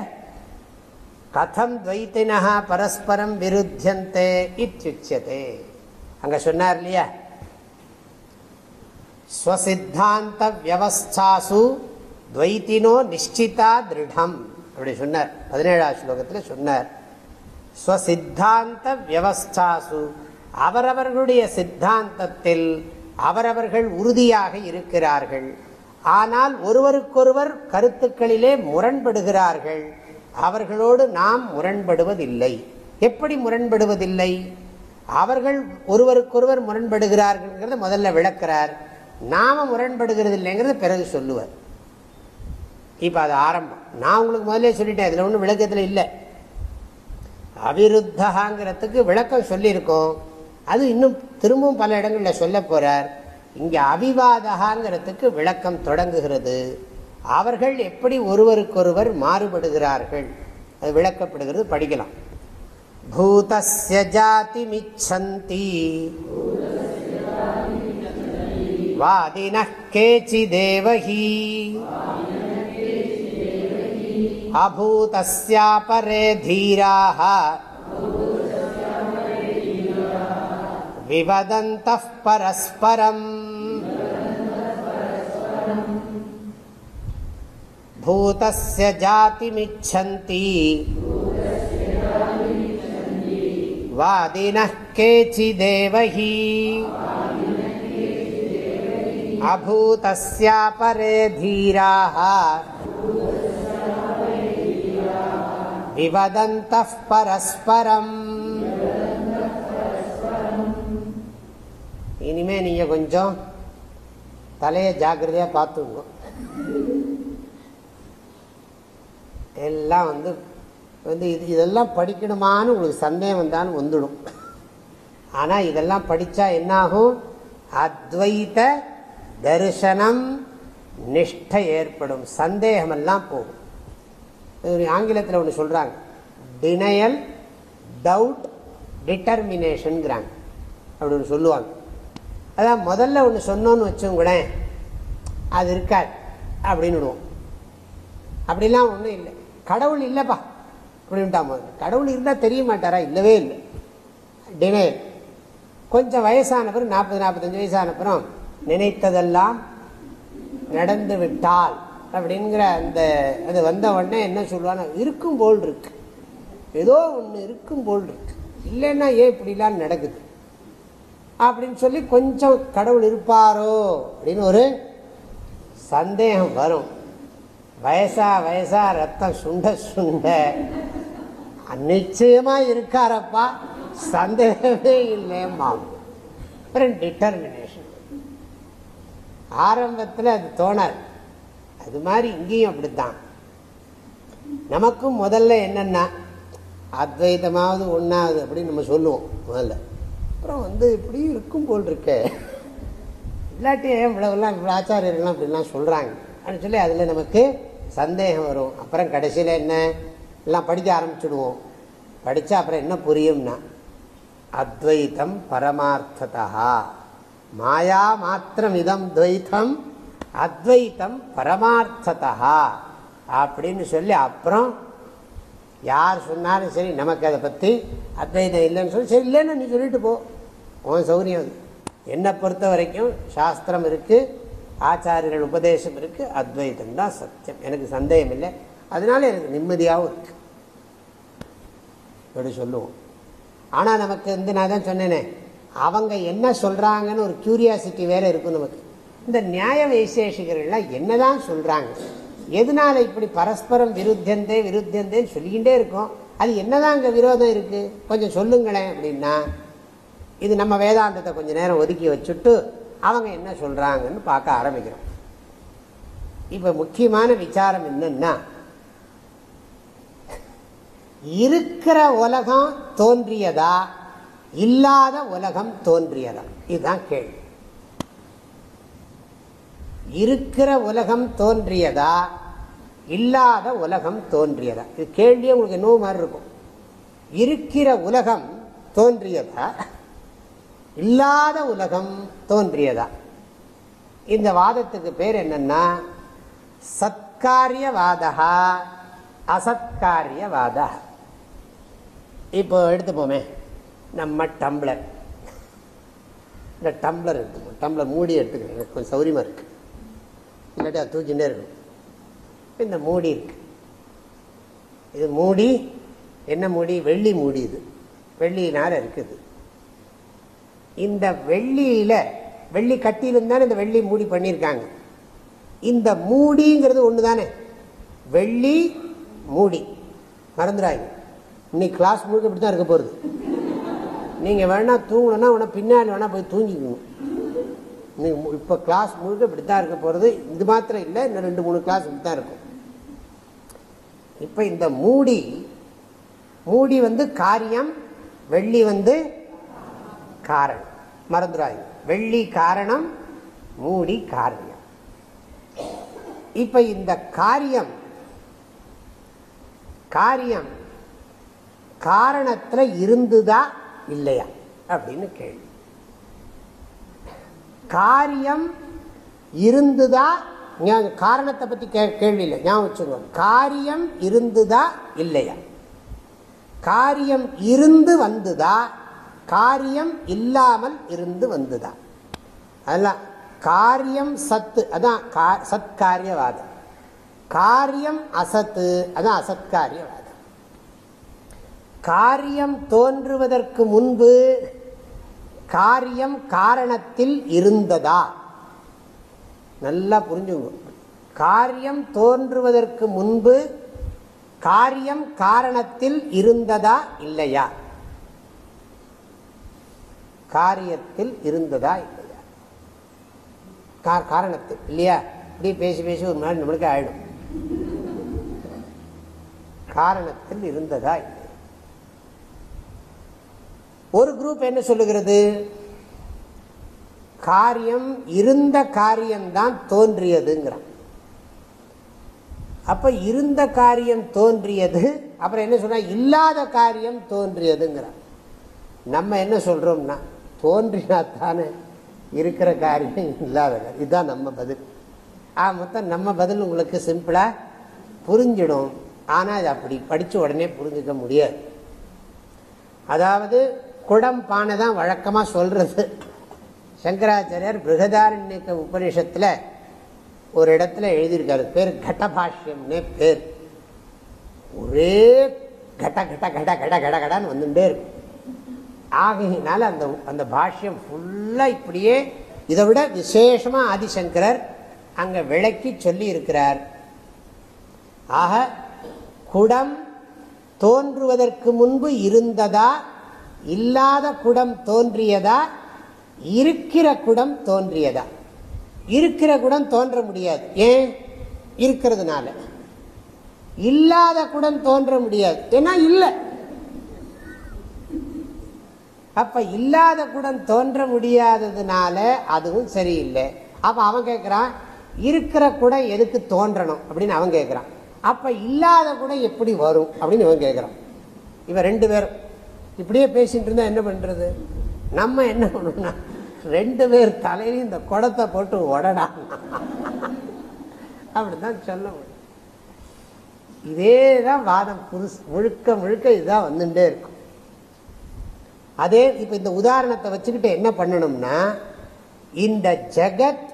கதம் துவைத்தினா பரஸ்பரம் விருத்தியந்தே இத்தியுச்சியதே அங்கே சொன்னார் இல்லையா? ஸ்வசித்தாந்த வியவஸ்தாசு துவைத்தினோ நிச்சிதா திருடம். அப்படி சொன்னார். பதினேழாம் ஸ்லோகத்தில் சொன்னார். ஸ்வசித்தாந்த வியவஸ்தாசு. அவரவர்களுடைய சித்தாந்தத்தில் அவரவர்கள் உறுதியாக இருக்கிறார்கள். ஆனால் ஒருவருக்கொருவர் கருத்துக்களிலே முரண்படுகிறார்கள். அவர்களோடு நாம் முரண்படுவதில்லை. எப்படி முரண்படுவதில்லை? அவர்கள் ஒருவருக்கொருவர் முரண்படுகிறார்கள் முதல்ல விளக்கிறார். நாம முரண்படுகிறது இல்லைங்கிறத பிறகு சொல்லுவார். இப்போ அது ஆரம்பம். நான் உங்களுக்கு முதல்ல சொல்லிட்டேன் இதில் ஒன்றும் விளக்கத்தில் இல்லை. அவிருத்தகாங்கிறதுக்கு விளக்கம் சொல்லியிருக்கோம். அது இன்னும் திரும்பவும் பல இடங்களில் சொல்ல போறார். இங்கே அவிவாதகாங்கிறதுக்கு விளக்கம் தொடங்குகிறது. அவர்கள் எப்படி ஒருவருக்கொருவர் மாறுபடுகிறார்கள் அது விளக்கப்படுகிறது படிக்கலாம். பூதஸ்ய ஜாதி மிச்சந்தி. வாதின கேச்சிதேவஹி அபூதஸ்யாபரே தீராக विवदन्तः परस्परम् भूतस्य जातिमिच्छन्ति वादिनः केचिदेव हि अभूतस्यापरे धीराः विवदन्तः परस्परम् இனிமே நீங்க கொஞ்சம் தலையை ஜாக்கிரதையா பார்த்துங்க எல்லாம் வந்து வந்து இது இதெல்லாம் படிக்கணுமான்னு உங்களுக்கு சந்தேகம் வந்தாலும் வந்துடும் ஆனால் இதெல்லாம் படித்தா என்னாகும் அத்வைத தரிசனம் நிஷ்டை ஏற்படும் சந்தேகமெல்லாம் போகும் ஆங்கிலத்தில் ஒன்று சொல்கிறாங்க டினையல் டவுட் டிட்டர்மினேஷனுங்கிறாங்க அப்படின்னு சொல்லுவாங்க. அதான் முதல்ல ஒன்று சொன்னோன்னு வச்சோங்களேன் அது இருக்காது அப்படின்னு விடுவோம். அப்படிலாம் ஒன்றும் இல்லை. கடவுள் இல்லைப்பா அப்படின்ட்டா முதல்ல. கடவுள் இருந்தால் தெரிய மாட்டாரா? இல்லவே இல்லை. டினையல் கொஞ்சம் வயசானப்பறம் நாற்பது நாற்பத்தஞ்சு வயசானப்புறம் நினைத்ததெல்லாம் நடந்து விட்டால் அப்படிங்கிற அந்த அது வந்த உடனே என்ன சொல்லுவாங்க இருக்கும் போல் இருக்கு. ஏதோ ஒன்று இருக்கும் போல் இருக்கு. இல்லைன்னா ஏன் இப்படிலாம் நடக்குது? அப்படின்னு சொல்லி கொஞ்சம் கடவுள் இருப்பாரோ அப்படின்னு ஒரு சந்தேகம் வரும். வயசா வயசா ரத்தம் சுண்ட சுண்ட. நிச்சயமா இருக்காரப்பா. சந்தேகமே இல்லைம்மா அப்புறம் டிட்டர்மினேஷன் ஆரம்பத்தில் அது தோணாது. அது மாதிரி இங்கேயும் அப்படித்தான். நமக்கும் முதல்ல என்னென்னா அத்வைதமாவது ஒன்றாவது அப்படின்னு நம்ம சொல்லுவோம் முதல்ல. அப்புறம் வந்து இப்படி இருக்கும் போல் இருக்க. இல்லாட்டி ஏன் இவ்வளவுலாம் இவ்வளோ ஆச்சாரியர்கள்லாம் இப்படிலாம் சொல்கிறாங்க அப்படின்னு சொல்லி அதில் நமக்கு சந்தேகம் வரும். அப்புறம் கடைசியில் என்ன? எல்லாம் படிக்க ஆரம்பிச்சுடுவோம். படித்தா அப்புறம் என்ன புரியும்னா அத்வைத்தம் பரமார்த்ததா. மாயா மாத்திரம் இதம் துவைத்தம் அத்வைத்தம் பரமார்த்ததா அப்படின்னு சொல்லி அப்புறம் யார் சொன்னாலும் சரி நமக்கு அதை பற்றி அத்வைதம் இல்லைன்னு சொல்லி சரி இல்லைன்னு நீ சொல்லிட்டு போ. உன் சௌரியம் அது. என்னை பொறுத்த வரைக்கும் சாஸ்திரம் இருக்குது ஆச்சாரியர்கள் உபதேசம் இருக்குது அத்வைதம் தான் சத்தியம். எனக்கு சந்தேகம் இல்லை. அதனால எனக்கு நிம்மதியாகவும் இருக்கு. அப்படி சொல்லுவோம். ஆனால் நமக்கு வந்து நான் தான் சொன்னேனே அவங்க என்ன சொல்கிறாங்கன்னு ஒரு கியூரியாசிட்டி வேறு இருக்கும் நமக்கு. இந்த நியாய வைசேஷிகர்கள்லாம் என்னதான் சொல்கிறாங்க எதனால இப்படி பரஸ்பரம் விருத்தந்தே விருத்தந்தேன்னு சொல்லிக்கிட்டே இருக்கோம்? அது என்னதான் அங்கே விரோதம் இருக்குது கொஞ்சம் சொல்லுங்களேன் அப்படின்னா இது நம்ம வேதாந்தத்தை கொஞ்சம் நேரம் ஒதுக்கி வச்சுட்டு அவங்க என்ன சொல்கிறாங்கன்னு பார்க்க ஆரம்பிக்கிறோம். இப்போ முக்கியமான விசாரம் என்னன்னா இருக்கிற உலகம் தோன்றியதா? இல்லாத உலகம் தோன்றியதா? இதுதான் கேள்வி. இருக்கிற உலகம் தோன்றியதா? இல்லாத உலகம் தோன்றியதா? இது கேள்வியே உங்களுக்கு என்னவோ மாதிரி இருக்கும். இருக்கிற உலகம் தோன்றியதா? இல்லாத உலகம் தோன்றியதா? இந்த வாதத்துக்கு பேர் என்னன்னா சத்காரியவாதா அசத்காரியவாதா. இப்போ எடுத்துப்போமே. நம்ம டம்ளர். இந்த டம்ளர் எடுத்துப்போம். டம்ளர் மூடி எடுத்துக்கிறேன். கொஞ்சம் சௌரியமாக இருக்குது இல்லாட்டி அது தூக்கிட்டே இருக்கும். இந்த மூடி இருக்கு. இது மூடி என்ன மூடி? வெள்ளி மூடி இது. வெள்ளியினால இருக்குது. இந்த வெள்ளியில வெள்ளி கட்டியிலும் தானே இந்த வெள்ளி மூடி பண்ணியிருக்காங்க. இந்த மூடிங்கிறது ஒன்று தானே வெள்ளி மூடி. மறந்துடாங்க இன்னைக்கு கிளாஸ் முழுக்க இப்படி தான் இருக்க போகிறது நீங்கள் வேணால் தூங்கணும்னா வேணா பின்னாடி வேணால் போய் தூங்கிக்கணும். இப்போ கிளாஸ் முழுக்க இப்படி தான் இருக்க போகிறது இது மாத்திரம் இல்லை இன்னும் ரெண்டு மூணு கிளாஸ் இப்படி தான் இருக்கும். இப்போ இந்த மூடி மூடி வந்து காரியம் வெள்ளி வந்து காரணம். மறந்துடாது வெள்ளி காரணம் மூடி காரியம். இப்போ இந்த காரியம் காரியம் காரணத்தில் இருந்துதா இல்லையா? அப்படின்னு கேள்வி. காரியம் இருந்துதா? காரணத்தை பத்தி கே- கேள்வி இல்லை. ஞாபகம் வச்சுக்கோங்க. காரியம் இருந்துதா இல்லையா? காரியம் இருந்து வந்துதா? காரியம் இல்லாமல் இருந்து வந்துதா? அதெல்லாம் காரியம் சத்து. அதான் கா- சத்காரியவாதம். காரியம் அசத்து. அதான் அசத்காரியவாதம். காரியம் தோன்றுவதற்கு முன்பு காரியம் காரணத்தில் இருந்ததா? நல்லா புரிஞ்சுங்க. காரியம் தோன்றுவதற்கு முன்பு காரியம் காரணத்தில் இருந்ததா இல்லையா? காரியத்தில் இருந்ததா இல்லையா? கா- காரணத்தில் இல்லையா? இப்படி பேசி பேசி ஒரு நாள் நம்மளுக்கு ஆயிடும். காரணத்தில் இருந்ததா இல்லையா? ஒரு குரூப் என்ன சொல்லுகிறது? காரியம் இருந்த காரியம்தான் தோன்றியதுங்கிறான். அப்ப இருந்த காரியம் தோன்றியது அப்புறம் என்ன சொன்னா இல்லாத காரியம் தோன்றியதுங்கிறான். நம்ம என்ன சொல்றோம்னா தோன்றினா தானே இருக்கிற காரியம் இல்லாத காரியம். இதுதான் நம்ம பதில். ஆ மொத்தம் நம்ம பதில் உங்களுக்கு சிம்பிளாக புரிஞ்சிடும். ஆனால் அது அப்படி படித்த உடனே புரிஞ்சுக்க முடியாது. அதாவது குடம் பானை தான் வழக்கமாக சொல்கிறது சங்கராச்சாரியர் பிருகதாரண்யக்க உபநிஷத்தில் ஒரு இடத்துல எழுதியிருக்காரு. பேர் கடபாஷ்யம்னே பேர். ஒரே கட கட கட கட கட கடான்னு வந்துட்டே இருக்கும் ஆகையினால அந்த அந்த பாஷ்யம் ஃபுல்லாக இப்படியே இதை விட விசேஷமாக ஆதிசங்கரர் அங்கே விளக்கி சொல்லி இருக்கிறார் ஆக குடம் தோன்றுவதற்கு முன்பு இருந்ததா இல்லாத குடம் தோன்றியதா? இருக்கிற குடம் தோன்றியதா? இருக்கிற குடம் தோன்ற முடியாது. ஏன்? இருக்கிறதுனால. இல்லாத குடம் தோன்ற முடியாது. ஏன்னா இல்லை. அப்ப இல்லாத குடம் தோன்ற முடியாததுனால அதுவும் சரியில்லை. அப்ப அவன் கேட்கிறான் இருக்கிற குடம் எதுக்கு தோன்றணும்? அப்படின்னு அவன் கேட்கிறான் அப்ப இல்லாத குடம் எப்படி வரும்? அப்படின்னு இவன் கேட்கிறான் இவன் ரெண்டு பேரும். இப்படியே பேசிட்டு இருந்தா என்ன பண்றது? நம்ம என்ன பண்ணணும்னா ரெண்டு பேர் தலையிலையும் இந்த குடத்தை போட்டு உடடா. அப்படிதான் சொல்ல முடியும். இதே தான் வாதம் புதுசு முழுக்க முழுக்க இதுதான் வந்துட்டே இருக்கும். அதே இப்ப இந்த உதாரணத்தை வச்சுக்கிட்டு என்ன பண்ணணும்னா இந்த ஜெகத்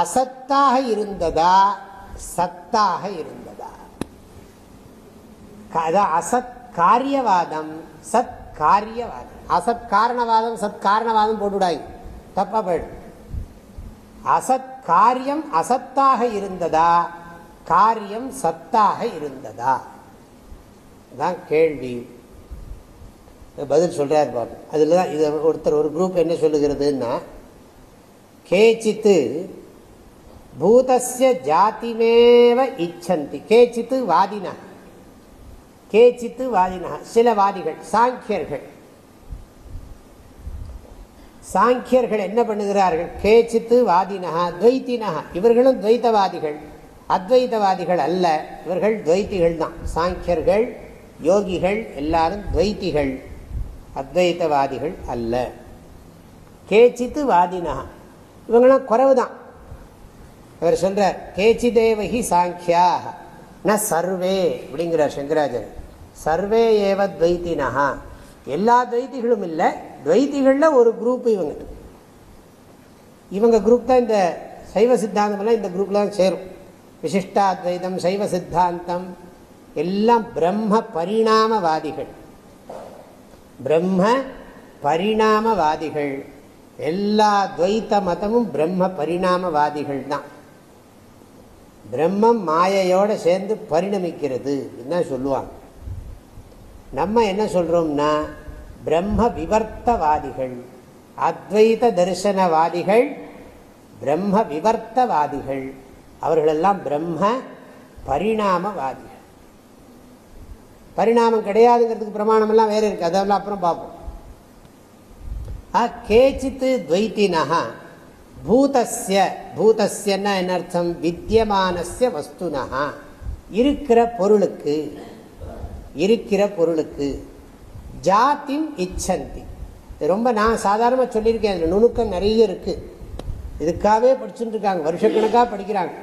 அசத்தாக இருந்ததா சத்தாக இருந்ததா? அசத் காரியவாதம் சத் காரியவாதம். அசத் காரணவாதம் சத் காரணவாதம் போட்டுவிடாய். தப்பா போயிடும் அசத் காரியம் அசத்தாக இருந்ததா? காரியம் சத்தாக இருந்ததா? தான் கேள்வி. பதில் சொல்றாரு பாபு. அதில் தான் இது ஒருத்தர் ஒரு குரூப் என்ன சொல்லுகிறதுன்னா கேச்சித்து பூதஸ்ய ஜாதிமேவ இச்சந்தி. கேச்சித்து வாதினா கேச்சித்து வாதினா சில வாதிகள் சாங்கியர்கள். சாங்கியர்கள் என்ன பண்ணுகிறார்கள்? கேச்சித்து வாதினஹா துவைத்தினஹா இவர்களும் துவைத்தவாதிகள். அத்வைதவாதிகள் அல்ல. இவர்கள் துவைத்திகள் தான். சாங்கியர்கள் யோகிகள் எல்லாரும் துவைத்திகள். அத்வைத்தவாதிகள் அல்ல. கேச்சித்து வாதினா. இவங்களாம் குறவு தான் இவர் சொல்றார் கேச்சிதேவகி சாங்கியா. ந சர்வே. அப்படிங்கிறார் சங்கராஜர் சர்வே ஏவ துவைத்தினஹா. எல்லா துவைத்திகளும் இல்லை. துவைத்திகளில் ஒரு குரூப் இவங்க. இவங்க குரூப் தான் இந்த சைவ சித்தாந்தம்லாம் இந்த குரூப்பில் தான் சேரும். விசிஷ்டாத்வைதம் சைவ சித்தாந்தம். எல்லாம் பிரம்ம பரிணாமவாதிகள். பிரம்ம பரிணாமவாதிகள். எல்லா துவைத்த மதமும் பிரம்ம பரிணாமவாதிகள் தான். பிரம்மம் மாயையோடு சேர்ந்து பரிணமிக்கிறது. தான் சொல்லுவாங்க. நம்ம என்ன சொல்றோம்னா பிரம்ம விவர்த்தவாதிகள் அத்வைத தரிசனவாதிகள் பிரம்ம விவர்த்தவாதிகள் அவர்களெல்லாம் பிரம்ம பரிணாமவாதிகள். பரிணாமம் கிடையாதுங்கிறதுக்கு பிரமாணம் எல்லாம் வேற இருக்கு. அதெல்லாம் அப்புறம் பார்ப்போம். கேச்சித்து துவைத்தினா பூதஸ்ய பூதஸ்யன்னா என்ன அர்த்தம்? வித்தியமானஸ்ய வஸ்துனா இருக்கிற பொருளுக்கு இருக்கிற பொருளுக்கு. ஜாத்தின் இச்சந்தி. ரொம்ப நான் சாதாரணமாக சொல்லியிருக்கேன். அதில் நுணுக்கம் நிறைய இருக்குது இதுக்காகவே படிச்சுட்டுருக்காங்க வருஷக்கணக்காக படிக்கிறாங்க.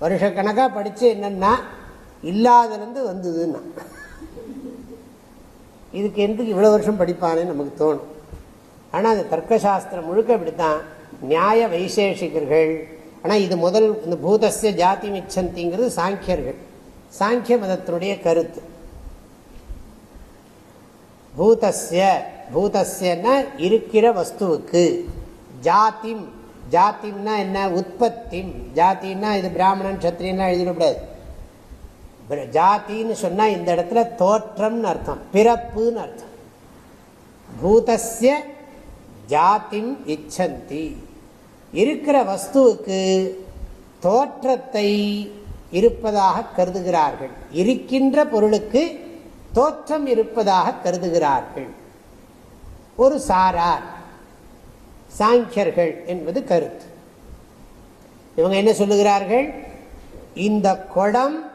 வருஷக்கணக்காக படித்து என்னென்னா இல்லாதலேருந்து வந்ததுன்னா. இதுக்கு எதுக்கு இவ்வளோ வருஷம் படிப்பானேன்னு நமக்கு தோணும். ஆனால் அந்த தர்க்கசாஸ்திரம் முழுக்க இப்படித்தான். நியாய வைசேஷிகர்கள். ஆனால் இது முதல் இந்த பூதஸ்ய ஜாதி மிச்சந்திங்கிறது சாங்கியர்கள். சாங்கிய மதத்தினுடைய கருத்து. பூதஸ்ய பூதஸ்யன்னா இருக்கிற வஸ்துவுக்கு. ஜாத்திம் ஜாத்திம்னா என்ன? உற்பத்திம். ஜாத்தின்னா இது பிராமணன் சத்திரியன்னா எழுதிடக்கூடாது ஜாத்தின்னு சொன்னால் இந்த இடத்துல தோற்றம்னு அர்த்தம். பிறப்புன்னு அர்த்தம். பூதஸ்ய ஜாத்திம் இச்சந்தி. இருக்கிற வஸ்துவுக்கு தோற்றத்தை இருப்பதாக கருதுகிறார்கள். இருக்கின்ற பொருளுக்கு தோற்றம் இருப்பதாக கருதுகிறார்கள். ஒரு சாரார் சாங்கியர்கள் என்பது கருத்து. இவங்க என்ன சொல்லுகிறார்கள்? இந்த குடம்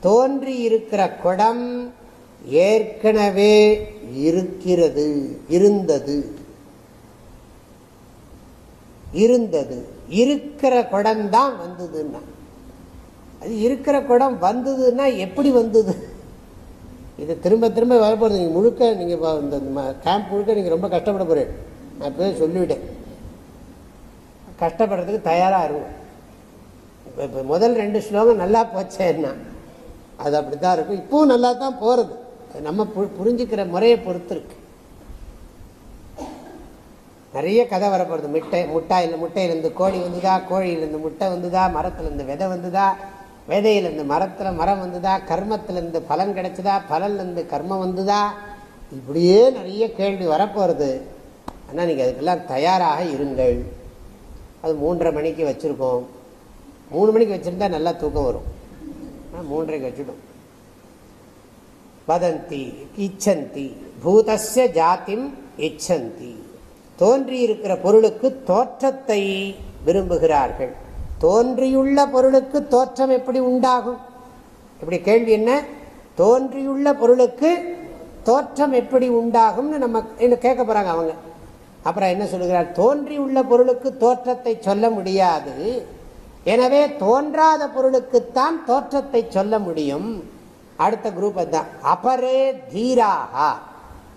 தோன்றி இருக்கிற குடம் ஏற்கனவே இருக்கிறது இருந்தது. இருந்தது. இருக்கிற குடம் தான் வந்ததுன்னா. அது இருக்கிற குடம் வந்ததுன்னா எப்படி வந்தது? இது திரும்ப திரும்ப வரப்போகிறது நீங்கள் முழுக்க நீங்கள் இந்த கேம்ப் முழுக்க நீங்கள் ரொம்ப கஷ்டப்பட போகிறேன் நான் இப்போ சொல்லிவிட்டேன். கஷ்டப்படுறதுக்கு தயாராக இருக்கும் இப்போ இப்போ முதல் ரெண்டு ஸ்லோகம் நல்லா போச்சேன்னா அது அப்படி தான் இருக்கும். இப்பவும் நல்லா தான் போகிறது அது நம்ம பு- புரிஞ்சுக்கிற முறையை பொறுத்து இருக்கு. நிறைய கதை வரப்போகிறது மிட்டை முட்டாயில் முட்டையிலேருந்து கோழி வந்துதா கோழியிலேருந்து முட்டை வந்துதா மரத்துலேருந்து விதை வந்துதா விதையிலேருந்து மரத்தில் மரம் வந்துதா? கர்மத்திலேருந்து பலன் கிடைச்சதா? பலன்லேருந்து கர்மம் வந்துதா? இப்படியே நிறைய கேள்வி வரப்போகிறது ஆனால் நீங்கள் அதுக்கெல்லாம் தயாராக இருங்கள். அது மூன்றரை மணிக்கு வச்சுருக்கோம். மூணு மணிக்கு வச்சுருந்தா நல்லா தூக்கம் வரும். ஆனால் மூன்றரைக்கு வச்சுட்டோம். வதந்தி இச்சந்தி பூதஸ்ய ஜாத்திம் இச்சந்தி. தோன்றியிருக்கிற பொருளுக்கு தோற்றத்தை விரும்புகிறார்கள். தோன்றியுள்ள பொருளுக்கு தோற்றம் எப்படி உண்டாகும்? இப்படி கேள்வி என்ன? தோன்றியுள்ள பொருளுக்கு தோற்றம் எப்படி உண்டாகும்னு நம்ம என்ன கேட்க போகிறாங்க அவங்க. அப்புறம் என்ன சொல்லுகிறார்? தோன்றியுள்ள பொருளுக்கு தோற்றத்தை சொல்ல முடியாது. எனவே தோன்றாத பொருளுக்குத்தான் தோற்றத்தை சொல்ல முடியும். அடுத்த குரூப் தான் அபரே தீராகா.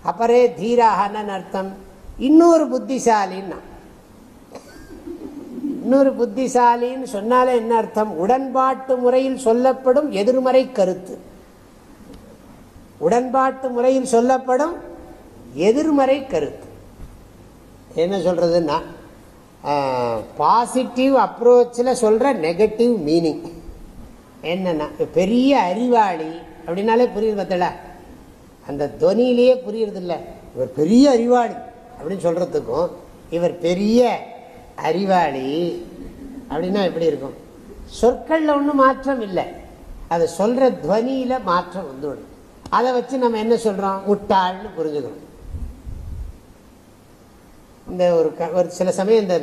அபரே தீராகன்னு அர்த்தம்? இன்னொரு புத்திசாலின்னா. இன்னொரு புத்திசாலின்னு சொன்னாலே என்ன அர்த்தம்? உடன்பாட்டு முறையில் சொல்லப்படும் எதிர்மறை கருத்து. உடன்பாட்டு முறையில் சொல்லப்படும் எதிர்மறை கருத்து. என்ன சொல்றதுன்னா பாசிட்டிவ் அப்ரோச்சில் சொல்ற நெகட்டிவ் மீனிங் என்னன்னா பெரிய அறிவாளி அப்படின்னாலே புரியுது பார்த்தல அந்த துவனியிலேயே புரியுறதில்ல. இவர் பெரிய அறிவாளி அப்படின்னு சொல்றதுக்கும் இவர் பெரிய அறிவாளி அப்படின்னா எப்படி இருக்கும்? சொற்களில் ஒன்றும் மாற்றம் இல்லை. அதை சொல்ற துவனியில மாற்றம் வந்துவிடும். அதை வச்சு நம்ம என்ன சொல்றோம்? முட்டாள்னு புரிஞ்சுக்கிறோம் இந்த ஒரு க ஒரு சில சமயம் இந்த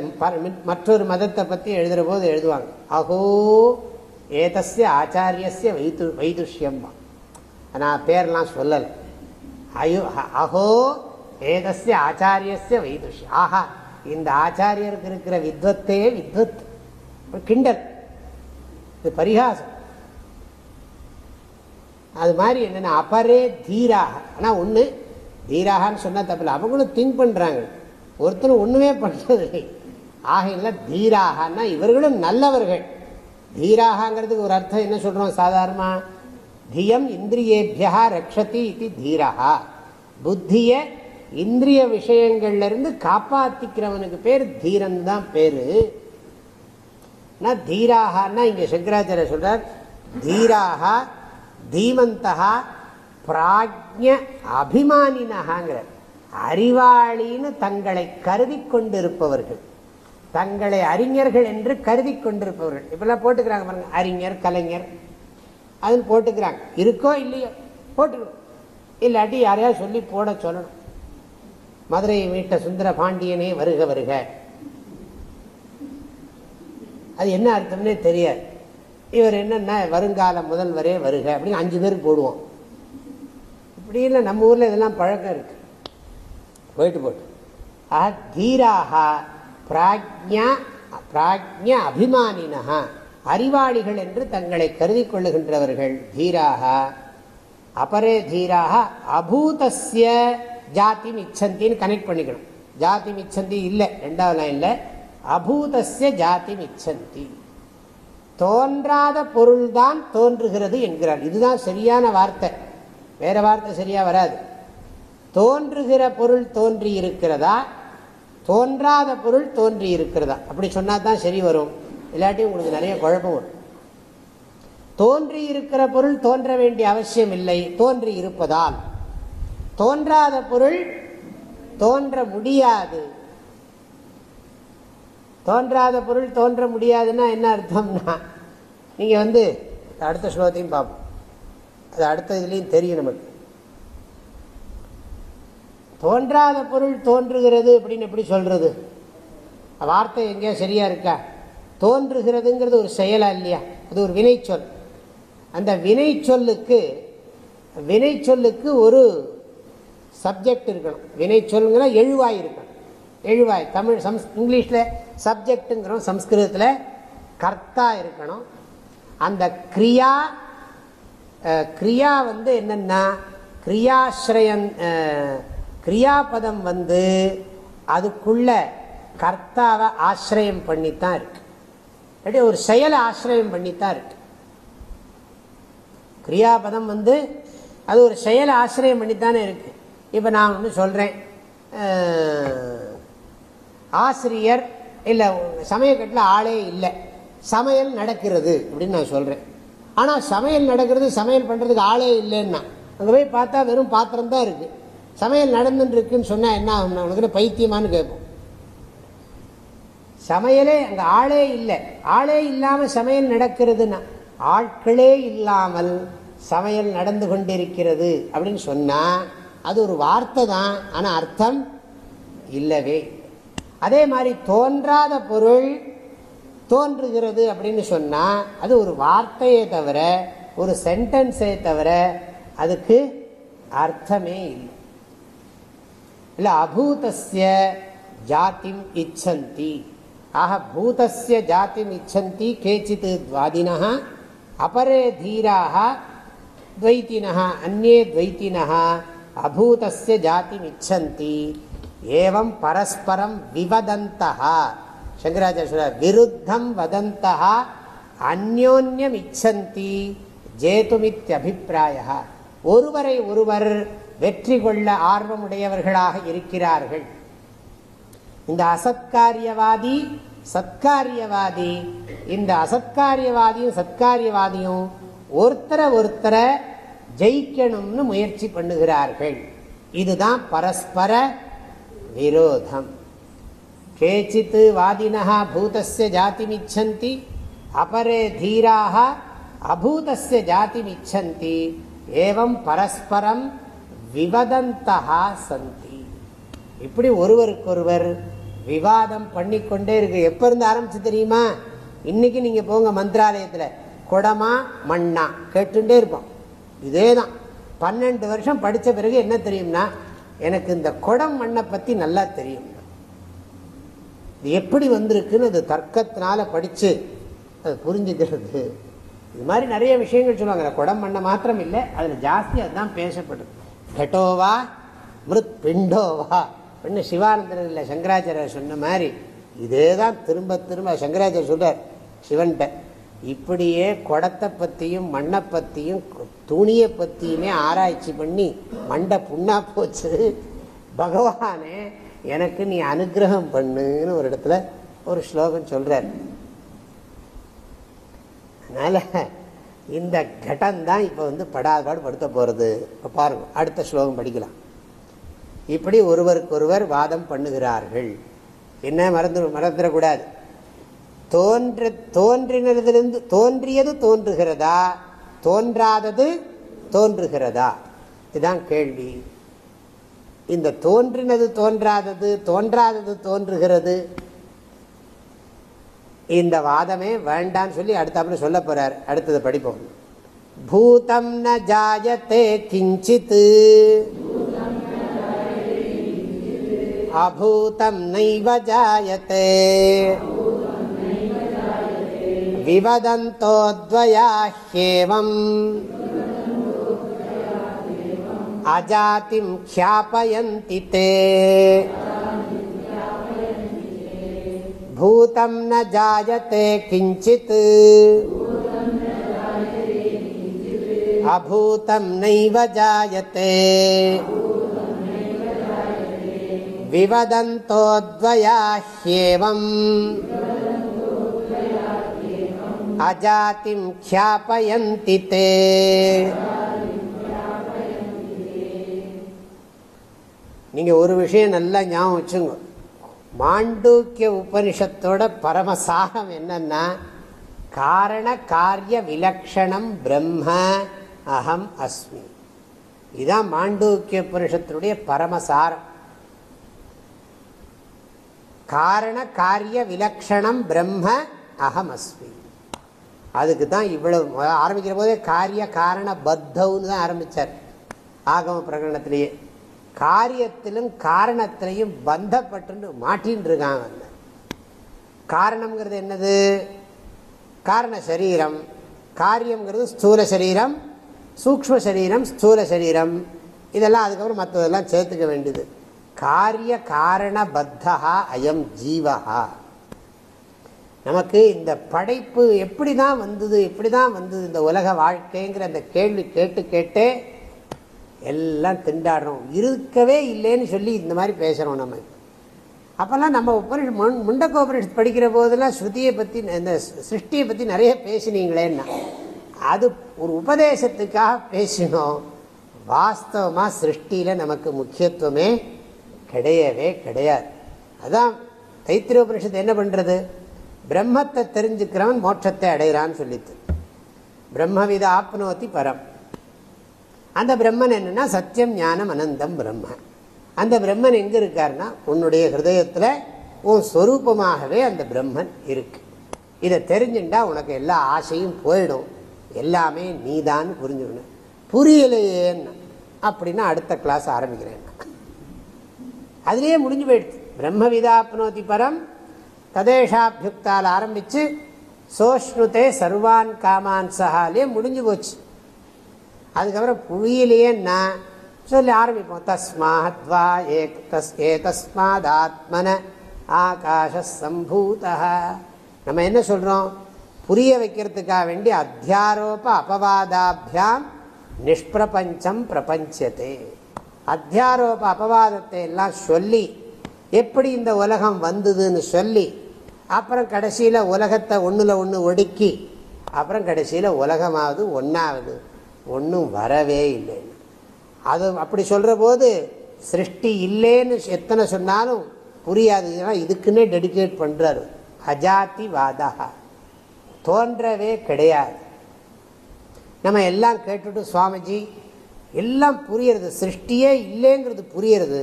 மற்றொரு மதத்தை பற்றி எழுதுகிற போது எழுதுவாங்க. அஹோ ஏதஸ்ய ஆச்சாரியஸ்ய வைத்து வைதுஷ்யம் நான் பேர்லாம் சொல்லலை. அயோ அஹோ ஏதஸ்ய ஆச்சாரியஸ்ய வைதுஷ்யம் ஆஹா இந்த ஆச்சாரியருக்கு இருக்கிற வித்வத்தே வித்வத். கிண்டல். இது பரிகாசம். அது மாதிரி என்னென்னா அபரே தீராக. ஆனால் ஒன்று தீராகன்னு சொன்னால் தப்பில்லை அவங்களும் திங்க் பண்ணுறாங்க ஒருத்தரும் ஒன்றுமே பண்ணுறதில்லை ஆகையில தீராகன்னா இவர்களும் நல்லவர்கள். தீராகங்கிறதுக்கு ஒரு அர்த்தம் என்ன சொல்கிறோம் சாதாரணமாக தியம் இந்திரியேபியா ரக்ஷதி இது தீராக புத்தியை இந்திரிய விஷயங்கள்ல இருந்து காப்பாத்திக்கிறவனுக்கு பேர் தீரன் தான் பேரு. தீராகனா இங்க சங்கராச்சாரிய சொல்றார் தீராக தீமந்தகா பிராஜ்ய அபிமானினகாங்கிற அறிவாளின்னு தங்களை கருதி கொண்டிருப்பவர்கள். தங்களை அறிஞர்கள் என்று கருதி கொண்டிருப்பவர்கள். இப்பெல்லாம் போட்டுக்கிறாங்க பாருங்க அறிஞர் கலைஞர். அதுன்னு போட்டுக்கிறாங்க. இருக்கோ இல்லையோ போட்டுக்கணும். இல்லாட்டி யாரையாவது சொல்லி போட சொல்லணும். மதுரையை மீட்ட சுந்தர பாண்டியனே வருக வருக. அது என்ன அர்த்தம்னே தெரியாது. இவர் என்னென்ன வருங்கால முதல்வரே வருக அப்படின்னு அஞ்சு பேர் போடுவோம். இப்படி இல்லை நம்ம ஊரில் இதெல்லாம் பழக்கம் இருக்கு. போயிட்டு போட்டு. ஆஹ் தீராக பிராஜ்யா பிராஜ்ய அபிமானினா அறிவாளிகள் என்று தங்களை கருதி கொள்ளுகின்றவர்கள் தீராக அபரே தீராக அபூதஸ்ய ஜாதி மிச்சந்தின்னு கனெக்ட் பண்ணிக்கணும். ஜாதி மிச்சந்தி இல்லை. ரெண்டாவது லைன்ல அபூதஸ்ய ஜாதி மிச்சந்தி தோன்றாத பொருள்தான் தோன்றுகிறது என்கிறார். இதுதான் சரியான வார்த்தை. வேற வார்த்தை சரியா வராது. தோன்றுகிற பொருள் தோன்றி இருக்கிறதா? தோன்றாத பொருள் தோன்றி இருக்கிறதா? அப்படி சொன்னா தான் சரி வரும். இல்லாட்டி உங்களுக்கு நிறைய குழப்பம் வரும். தோன்றி இருக்கிற பொருள் தோன்ற வேண்டிய அவசியம் இல்லை. தோன்றி இருப்பதால். தோன்றாத பொருள் தோன்ற முடியாது. தோன்றாத பொருள் தோன்ற முடியாதுன்னா என்ன அர்த்தம்னா நீங்க வந்து அடுத்த ஸ்லோகத்தையும் பார்ப்போம். அது அடுத்த இதுலேயும் தெரியும் நமக்கு. தோன்றாத பொருள் தோன்றுகிறது அப்படின்னு எப்படி சொல்றது? வார்த்தை எங்கேயா சரியா இருக்கா? தோன்றுகிறதுங்கிறது ஒரு செயலா இல்லையா? அது ஒரு வினை சொல் அந்த வினை சொல்லுக்கு வினை சொல்லுக்கு ஒரு சப்ஜெக்ட் இருக்கணும். வினை சொல்லுங்கன்னா எழுவாய் இருக்கணும். எழுவாய் தமிழ் சம்ஸ் இங்கிலீஷில் சப்ஜெக்டுங்கிறோம் சம்ஸ்கிருதத்தில் கர்த்தா இருக்கணும். அந்த கிரியா கிரியா வந்து என்னென்னா கிரியாஸ்ரயன் கிரியாபதம் வந்து அதுக்குள்ள கர்த்தாவை ஆசிரியம் பண்ணித்தான் இருக்கு. அப்படியே ஒரு செயலை ஆசிரியம் பண்ணித்தான் இருக்கு. கிரியாபதம் வந்து அது ஒரு செயலை ஆசிரியம் பண்ணித்தானே இருக்கு. இப்போ நான் வந்து சொல்கிறேன் ஆசிரியர் இல்லை சமயக்கட்டில் ஆளே இல்லை. சமையல் நடக்கிறது அப்படின்னு நான் சொல்கிறேன் ஆனால் சமையல் நடக்கிறது சமையல் பண்ணுறதுக்கு ஆளே இல்லைன்னா அங்கே போய் பார்த்தா வெறும் பாத்திரம் தான் இருக்குது சமையல் நடந்துட்டுருக்குன்னு சொன்னால் என்ன ஆகும் உனக்கு பைத்தியமானு கேட்போம். சமையலே அங்கே ஆளே இல்லை. ஆளே இல்லாமல் சமையல் நடக்கிறதுனா ஆட்களே இல்லாமல் சமையல் நடந்து கொண்டிருக்கிறது அப்படின்னு சொன்னால் அது ஒரு வார்த்தை தான் ஆனால் அர்த்தம் இல்லவே அதே மாதிரி தோன்றாத பொருள் தோன்றுகிறது அப்படின்னு சொன்னால் அது ஒரு வார்த்தையே தவிர ஒரு சென்டென்ஸே தவிர அதுக்கு அர்த்தமே இல்லை. இல்லை அபூதஸ்ய ஜாத்திம் இச்சந்தி. ஆக பூதஸ்ய ஜாத்திம் இச்சந்தி கேச்சித் துவாதினா அபரே தீராக துவைத்தினா அந்நே துவைத்தினா அபூதஸ்ய ஜாதி மிச்சந்தி ஏவம் பரஸ்பரம் விவதந்தா சங்கராச்சாரிய விருத்தம் வதந்தா அந்யோன்யம் இச்சந்தி ஜேதுமித்தபிப்பிராய ஒருவரை ஒருவர் வெற்றி கொள்ள ஆர்வமுடையவர்களாக இருக்கிறார்கள். இந்த அசத்காரியவாதி சத்காரியவாதி இந்த அசத்காரியவாதியும் சத்காரியவாதியும் ஒருத்தரை ஒருத்தரை ஜெயிக்கணும்னு முயற்சி பண்ணுகிறார்கள். இதுதான் பரஸ்பர விரோதம். கேச்சித் வாதினா பூதஸ்ய ஜாதிமிச்சந்தி அபரே தீராக அபூதஸ்ய ஜாதிமிச்சந்தி ஏவம் பரஸ்பரம் விவதந்தா சந்தி. இப்படி ஒருவருக்கொருவர் விவாதம் பண்ணிக்கொண்டே இருக்கு. எப்போ இருந்து ஆரம்பிச்சு தெரியுமா? இன்னைக்கு நீங்கள் போங்க மந்திராலயத்தில். குடமா மண்ணா கேட்டுட்டே இருப்போம். இதே தான் பன்னெண்டு வருஷம் படித்த பிறகு என்ன தெரியும்னா எனக்கு இந்த குடம் மண்ணை பற்றி நல்லா தெரியும். இது எப்படி வந்திருக்குன்னு அது தர்க்கத்தினால படித்து அது புரிஞ்சுக்கிறது. இது மாதிரி நிறைய விஷயங்கள் சொல்லுவாங்க. குடம் மண்ணை மாத்திரம் இல்லை அதில் ஜாஸ்தி அதுதான் பேசப்படுது கட்டோவா மிருத் பிண்டோவா. அப்படின்னு சிவானந்தன் இல்லை சங்கராச்சாரியர் சொன்ன மாதிரி இதே தான் திரும்ப திரும்ப சங்கராச்சாரியர் சொல்கிறார் சிவன்கிட்ட இப்படியே குடத்தை பற்றியும் மண்ணை பற்றியும் துணியை பற்றியுமே ஆராய்ச்சி பண்ணி மண்டை புண்ணா போச்சு. பகவானே எனக்கு நீ அனுகிரகம் பண்ணுன்னு ஒரு இடத்துல ஒரு ஸ்லோகம் சொல்கிறார் அதனால் இந்த கட்டம் தான் இப்போ வந்து படாதபாடு படுத்த போகிறது இப்போ பாருங்க அடுத்த ஸ்லோகம் படிக்கலாம். இப்படி ஒருவருக்கொருவர் வாதம் பண்ணுகிறார்கள். என்ன மறந்து மறந்துடக்கூடாது. தோன்ற தோன்றினதிலிருந்து தோன்றியது தோன்றுகிறதா? தோன்றாதது தோன்றுகிறதா? இதுதான் கேள்வி. இந்த தோன்றினது தோன்றாதது தோன்றாதது தோன்றுகிறது. இந்த வாதமே வேண்டான்னு சொல்லி அடுத்தாப்புல சொல்ல போறார். அடுத்தது படிப்போம். பூதம் ந ஜாயத்தே கிஞ்சித் அபூதம் நைவ ஜாயத்தே. विवदन्तोऽद्वयाह्येवम् अजातिं ख्यापयन्ति ते भूतं न जायते किञ्चित् अभूतं नैव जायते विवदन्तोऽद्वयाह्येवम् அஜாதிம் க்யாபயந்தி தே நீங்கள் ஒரு விஷயம் நல்லா ஞாபகம் வச்சுங்க. மாண்டூக்கிய உபனிஷத்தோட பரமசாகம் என்னன்னா காரண காரிய விலக்ஷணம் பிரம்ம அகம் அஸ்மி. இதுதான் மாண்டூக்கிய உபனிஷத்தினுடைய பரமசாரம். காரண காரிய விலக்ஷணம் பிரம்ம அகம் அஸ்மி. அதுக்கு தான் இவ்வளவு ஆரம்பிக்கிற போதே காரிய காரண பத்தவுன்னு தான் ஆரம்பித்தார் ஆகம பிரகடனத்திலேயே காரியத்திலும் காரணத்திலையும் பந்தப்பட்டு மாட்டின்னு இருக்காங்க காரணம்ங்கிறது என்னது? காரண சரீரம். காரியம்ங்கிறது ஸ்தூல சரீரம் சூக்ம சரீரம் ஸ்தூல சரீரம். இதெல்லாம் அதுக்கப்புறம் மற்றதெல்லாம் சேர்த்துக்க வேண்டியது. காரிய காரண பத்தா அயம் ஜீவகா நமக்கு இந்த படைப்பு எப்படி தான் வந்தது எப்படி தான் வந்தது இந்த உலக வாழ்க்கைங்கிற அந்த கேள்வி கேட்டு கேட்டே எல்லாம் திண்டாடுறோம். இருக்கவே இல்லைன்னு சொல்லி இந்த மாதிரி பேசுகிறோம் நம்ம. அப்போல்லாம் நம்ம உபனிஷ் முன் முண்டக்க படிக்கிற போதெல்லாம் ஸ்ருதியை பற்றி இந்த சிருஷ்டியை பற்றி நிறைய பேசினீங்களேன்னா அது ஒரு உபதேசத்துக்காக பேசினோம். வாஸ்தவமாக சிருஷ்டியில் நமக்கு முக்கியத்துவமே கிடையவே கிடையாது. அதான் தைத்திரிய உபனிஷத்து என்ன பண்ணுறது பிரம்மத்தை தெரிஞ்சுக்கிறவன் மோட்சத்தை அடைகிறான்னு சொல்லித்து பிரம்மவித ஆப்னோத்தி பரம். அந்த பிரம்மன் என்னன்னா சத்தியம் ஞானம் அனந்தம் பிரம்ம. அந்த பிரம்மன் எங்கே இருக்காருன்னா உன்னுடைய ஹிருதயத்தில் உன் ஸ்வரூபமாகவே அந்த பிரம்மன் இருக்கு. இதை தெரிஞ்சுட்டா உனக்கு எல்லா ஆசையும் போயிடும். எல்லாமே நீதான் புரிஞ்சுக்கணும். புரியலையேன்னு அப்படின்னா அடுத்த கிளாஸ் ஆரம்பிக்கிறேன். அதுலேயே முடிஞ்சு போயிடுச்சு. பிரம்மவிதாப்னோதி பரம் ததேஷாபியுக்தால் ஆரம்பித்து சோஷ்ருதே சர்வான் காமான் சஹாலே முடிஞ்சு போச்சு. அதுக்கப்புறம் புரியலையேன்னா சொல்லி ஆரம்பிப்போம். தஸ்மாத்வா ஏ தஸ்மாத் ஆத்மன ஆகாஷ சம்பூதா நம்ம என்ன சொல்கிறோம் புரிய வைக்கிறதுக்காக வேண்டி அத்தியாரோப அபவாதாபியாம் நிஷ்பிரபஞ்சம் பிரபஞ்சத்தே அத்தியாரோப அபவாதத்தை எல்லாம் சொல்லி எப்படி இந்த உலகம் வந்ததுன்னு சொல்லி அப்புறம் கடைசியில் உலகத்தை ஒன்றில் ஒன்று ஒடுக்கி அப்புறம் கடைசியில் உலகமாவது ஒன்றாவது ஒன்றும் வரவே இல்லை. அது அப்படி சொல்கிற போது சிருஷ்டி இல்லைன்னு எத்தனை சொன்னாலும் புரியாது. ஏன்னா இதுக்குன்னே டெடிகேட் பண்ணுறாரு அஜாதி வாதா தோன்றவே கிடையாது. நம்ம எல்லாம் கேட்டுட்டு சுவாமிஜி எல்லாம் புரியறது. சிருஷ்டியே இல்லைங்கிறது புரியறது.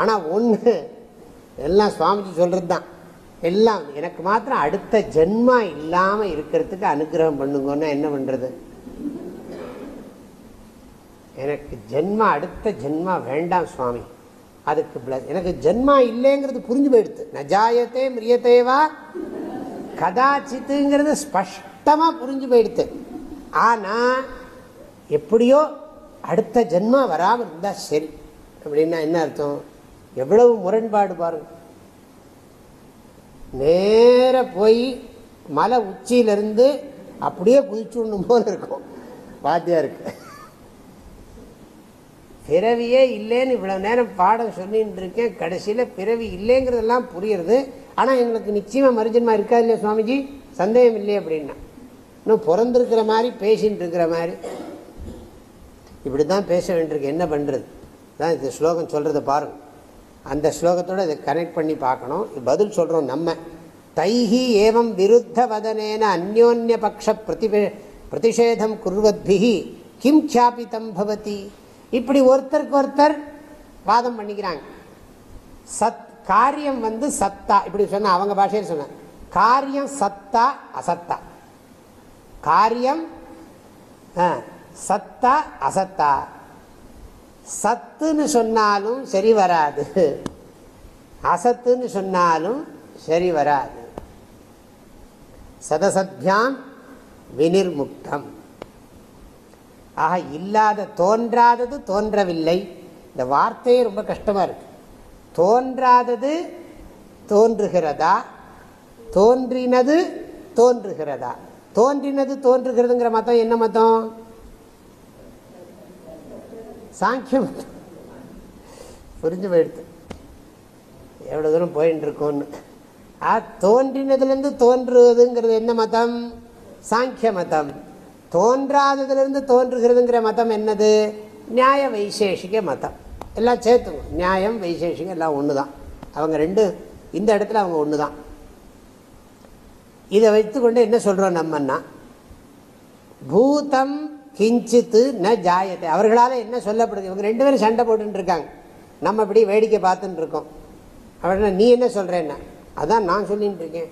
ஆனால் ஒன்று எல்லாம் சுவாமிஜி சொல்கிறது தான் எல்லாம் எனக்கு மாத்திரம் அடுத்த ஜென்மா இல்லாமல் இருக்கிறதுக்கு அனுகிரகம் பண்ணுங்கன்னா என்ன பண்ணுறது எனக்கு ஜென்மா அடுத்த ஜென்மா வேண்டாம் சுவாமி. அதுக்கு பிளஸ் எனக்கு ஜென்மா இல்லைங்கிறது புரிஞ்சு போயிடுது. நஜாயத்தே மிரியத்தேவா. கதாச்சித்துங்கிறது ஸ்பஷ்டமாக புரிஞ்சு போயிடுது. ஆனால் எப்படியோ அடுத்த ஜென்மா வராமல் இருந்தால் சரி. அப்படின்னா என்ன அர்த்தம்? எவ்வளவு முரண்பாடு பாருங்க. நேர போய் மலை உச்சியிலிருந்து அப்படியே குதிச்சுடணும் போல இருக்கும். வாத்தியாருக்கு பிறவியே இல்லைன்னு இவ்வளவு நேரம் பாடம் சொல்லிட்டு இருக்கேன். கடைசியில் பிறவி இல்லைங்கிறதெல்லாம் புரியுறது. ஆனால் எங்களுக்கு நிச்சயமாக மருஜன்மா இருக்கா இல்லையா சுவாமிஜி? சந்தேகம் இல்லையே அப்படின்னா. இன்னும் பிறந்திருக்கிற மாதிரி பேசின்னு இருக்கிற மாதிரி. இப்படி தான் பேச வேண்டியிருக்கு. என்ன பண்ணுறது தான் இந்த ஸ்லோகம் சொல்கிறத பாருங்க. அந்த ஸ்லோகத்தோடு இதை கனெக்ட் பண்ணி பார்க்கணும். பதில் சொல்கிறோம் நம்ம. தைஹி ஏவம் விருத்த வதனேன அந்யோன்ய பக்ஷ பிரதிபே பிரதிஷேதம் குர்வத்பிஹி கிம் கியாபித்தம் பவதி. இப்படி ஒருத்தருக்கு ஒருத்தர் வாதம் பண்ணிக்கிறாங்க. சத் காரியம் வந்து சத்தா. இப்படி சொன்ன அவங்க பாஷையில் சொன்ன. காரியம் சத்தா அசத்தா. காரியம் சத்தா அசத்தா. சத்துன்னு சொன்னாலும் சரி வராது. அசத்துன்னு சொன்னாலும் சரி வராது. சதசத்யாம் வினிர்முக்தம். ஆக இல்லாத தோன்றாதது தோன்றவில்லை. இந்த வார்த்தையே ரொம்ப கஷ்டமாக இருக்கு. தோன்றாதது தோன்றுகிறதா? தோன்றினது தோன்றுகிறதா? தோன்றினது தோன்றுகிறதுங்கிற மதம் என்ன மதம்? சாங்கியம் புரிஞ்சு போயிடுது எவ்வளோ தூரம் போயின்னு இருக்கோன்னு ஆ தோன்றினதுலேருந்து தோன்றுவதுங்கிறது என்ன மதம்? சாங்கிய மதம். தோன்றாததுலேருந்து தோன்றுகிறதுங்கிற மதம் என்னது? நியாய வைசேஷிக மதம். எல்லாம் சேர்த்துங்க. நியாயம் வைசேஷிகம் எல்லாம் ஒன்று தான் அவங்க ரெண்டு இந்த இடத்துல அவங்க ஒன்று தான் இதை வைத்துக்கொண்டு என்ன சொல்கிறோம் நம்மன்னா? பூதம் கிஞ்சித்து ந ஜாயத்தை அவர்களால் என்ன சொல்லப்படுது? இவங்க ரெண்டு பேரும் சண்டை போட்டுட்டு இருக்காங்க நம்ம இப்படி வேடிக்கை பார்த்துட்டு இருக்கோம் அப்படின்னா நீ என்ன சொல்கிறேன்னா அதான் நான் சொல்லிட்டு இருக்கேன்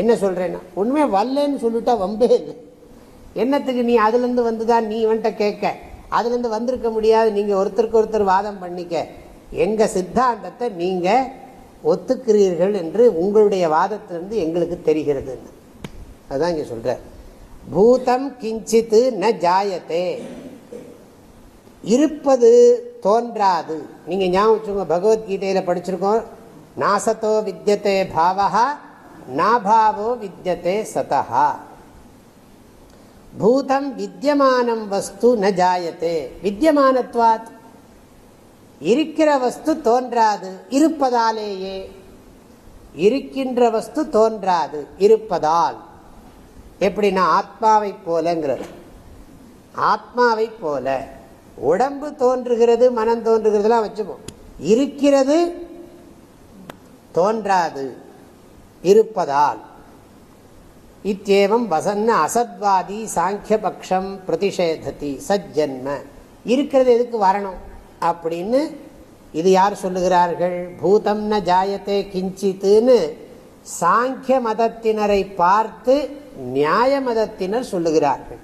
என்ன சொல்கிறேன்னா உண்மையாக வரலன்னு சொல்லிட்டா வம்பே இல்லை. என்னத்துக்கு நீ அதுலேருந்து வந்துதான் நீ வந்துட்ட கேட்க? அதுலேருந்து வந்திருக்க முடியாது. நீங்கள் ஒருத்தருக்கு ஒருத்தர் வாதம் பண்ணிக்க. எங்கள் சித்தாந்தத்தை நீங்கள் ஒத்துக்கிறீர்கள் என்று உங்களுடைய வாதத்திலிருந்து எங்களுக்கு தெரிகிறது அதுதான் இங்கே சொல்ற பூதம் கிஞ்சித்து ந ஜாயத்தே. இருப்பது தோன்றாது. நீங்கள் ஞாபகம் வச்சுங்க பகவத்கீதையில படிச்சிருக்கோம் நாசத்தோ வித்தியத்தே பாவா நாபாவோ வித்தியத்தே சதா பூதம் வித்தியமானம் வஸ்து ந ஜாயத்தே. வித்தியமானத்வாத் இருக்கிற வஸ்து தோன்றாது இருப்பதாலேயே. இருக்கின்ற வஸ்து தோன்றாது இருப்பதால். எப்படின்னா ஆத்மாவை போலங்கிறது. ஆத்மாவை போல உடம்பு தோன்றுகிறது மனம் தோன்றுகிறதுலாம் வச்சுப்போம். இருக்கிறது தோன்றாது இருப்பதால். இத்தேவம் வசன்ன அசத்வாதி சாங்கிய பக்ஷம் பிரதிஷேததி சஜ்ஜன்ம. இருக்கிறது எதுக்கு வரணும்? அப்படின்னு இது யார் சொல்லுகிறார்கள்? பூதம் ந ஜாயத்தே கிஞ்சித்துன்னு சாங்கிய மதத்தினரை பார்த்து நியாய மதத்தினர் சொல்லுகிறார்கள்.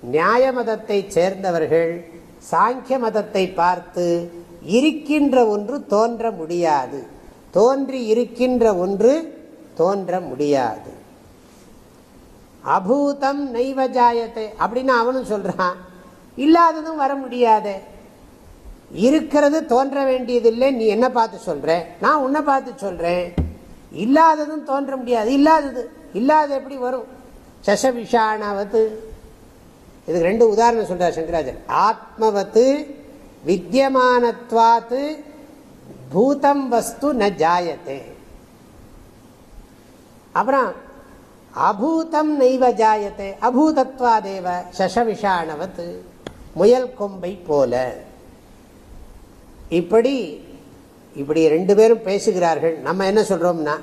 நியாய மதத்தை சேர்ந்தவர்கள் சாங்கிய மதத்தை பார்த்து இருக்கின்ற ஒன்று தோன்ற முடியாது. தோன்றி இருக்கின்ற ஒன்று தோன்ற முடியாது. அபூதம் நைவஜாயத்தை அப்படின்னு அவனும் சொல்றான். இல்லாததும் வர முடியாதே. இருக்கிறது தோன்ற வேண்டியதில்லை. நீ என்ன பார்த்து சொல்ற? நான் உன்னை பார்த்து சொல்றேன். இல்லாததும் தோன்ற முடியாது. இல்லாதது இல்லாத எப்படி வரும்? சச இதுக்கு ரெண்டு உதாரணம் சொல்றார் சங்கராஜர் ஆத்மவத்து வித்தியமானத்வாத்து பூதம் வஸ்து ந ஜாயத்தே. அப்புறம் அபூதம் நெய்வ ஜாயத்தே. அபூதத்வாதேவ சசவிஷாணவத் முயல் கொம்பை போல. இப்படி இப்படி ரெண்டு பேரும் பேசுகிறார்கள். நம்ம என்ன சொல்றோம்னா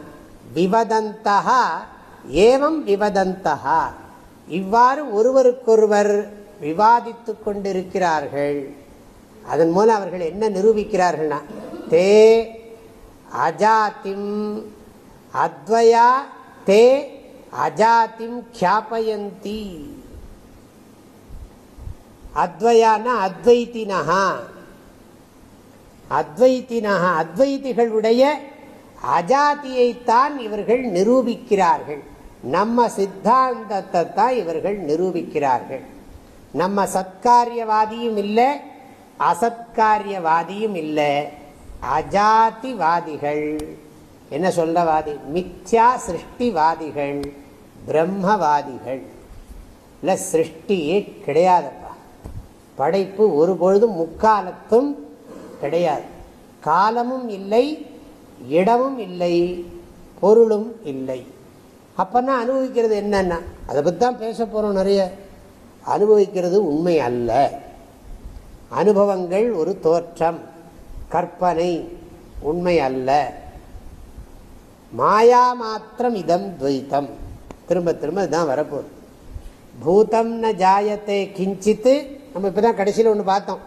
விவதந்தா ஏவம் விவதந்தா இவ்வாறு ஒருவருக்கொருவர் விவாதித்து கொண்டிருக்கிறார்கள். அதன் மூலம் அவர்கள் என்ன நிரூபிக்கிறார்கள்னா தே அஜாத்திம் அத்வயா தே அஜாத்திம் கியாபயந்தி. அத்வயான அத்வைத்தினஹா. அத்வைத்தின அத்வைத்திகளுடைய அஜாத்தியைத்தான் இவர்கள் நிரூபிக்கிறார்கள். நம்ம சித்தாந்தத்தை தான் இவர்கள் நிரூபிக்கிறார்கள். நம்ம சத்காரியவாதியும் இல்லை அசத்காரியவாதியும் இல்லை. அஜாதிவாதிகள். என்ன சொல்லவாதி மித்யா சிருஷ்டிவாதிகள் பிரம்மவாதிகள். இல்லை சிருஷ்டியே கிடையாதப்பா. படைப்பு ஒரு பொழுதும் முக்காலத்தும் கிடையாது. காலமும் இல்லை இடமும் இல்லை பொருளும் இல்லை. அப்பன்னா அனுபவிக்கிறது என்னென்னா அதை பற்றி தான் பேச போகிறோம் நிறைய. அனுபவிக்கிறது உண்மை அல்ல. அனுபவங்கள் ஒரு தோற்றம் கற்பனை உண்மை அல்ல. மாயா மாத்திரம் இதம் துவைத்தம். திரும்ப திரும்ப இதுதான் வரப்போகுது. பூதம் ந ஜாயத்தை கிஞ்சித்து நம்ம இப்போ தான் கடைசியில் ஒன்று பார்த்தோம்.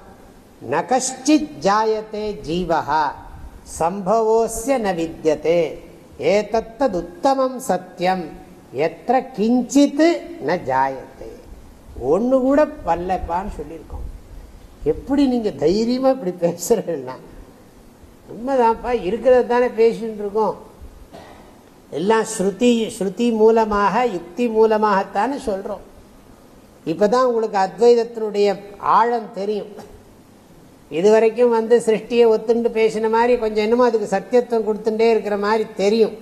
ந கஷ்டித் ஜாயத்தே ஜீவகா சம்பவோஸ்ய ந வித்தியதே ஏதத்தது உத்தமம் சத்தியம் எத்த கிஞ்சித்து ந ஜாயத்தே ஒன்று கூட பல்லப்பான்னு சொல்லியிருக்கோம். எப்படி நீங்கள் தைரியமாக இப்படி பேசுகிறீங்கன்னா உண்மைதான்ப்பா இருக்கிறது தானே பேசின்னு இருக்கோம் எல்லாம் ஸ்ருதி ஸ்ருதி மூலமாக யுக்தி மூலமாகத்தானே சொல்கிறோம் இப்போ தான் உங்களுக்கு அத்வைதத்தினுடைய ஆழம் தெரியும். இதுவரைக்கும் வந்து சிருஷ்டியை ஒத்துண்டு பேசின மாதிரி கொஞ்சம் என்னமோ அதுக்கு சத்தியத்துவம் கொடுத்துட்டே இருக்கிற மாதிரி தெரியும்.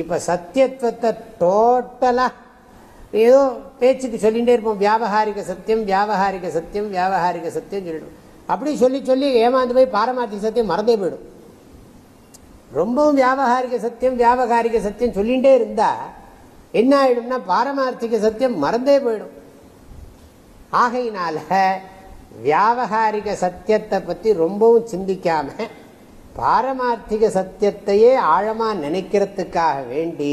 இப்போ சத்தியத்துவத்தை டோட்டலாக ஏதோ பேச்சுக்கு சொல்லிகிட்டே இருப்போம். வியாபகாரிக சத்தியம் வியாபகாரிக சத்தியம் வியாபகாரிக சத்தியம் சொல்லிடுவோம் அப்படி சொல்லி சொல்லி ஏமாந்து போய் பாரமார்த்திக சத்தியம் மறந்தே போயிடும். ரொம்பவும் வியாபகாரிக சத்தியம் வியாபகாரிக சத்தியம் சொல்லிகிட்டே இருந்தால் என்ன ஆகிடும்னா பாரமார்த்திக சத்தியம் மறந்தே போயிடும். ஆகையினால வியாபகாரிக சத்தியத்தை பற்றி ரொம்பவும் சிந்திக்காம பாரமார்த்திக சத்தியத்தையே ஆழமாக நினைக்கிறதுக்காக வேண்டி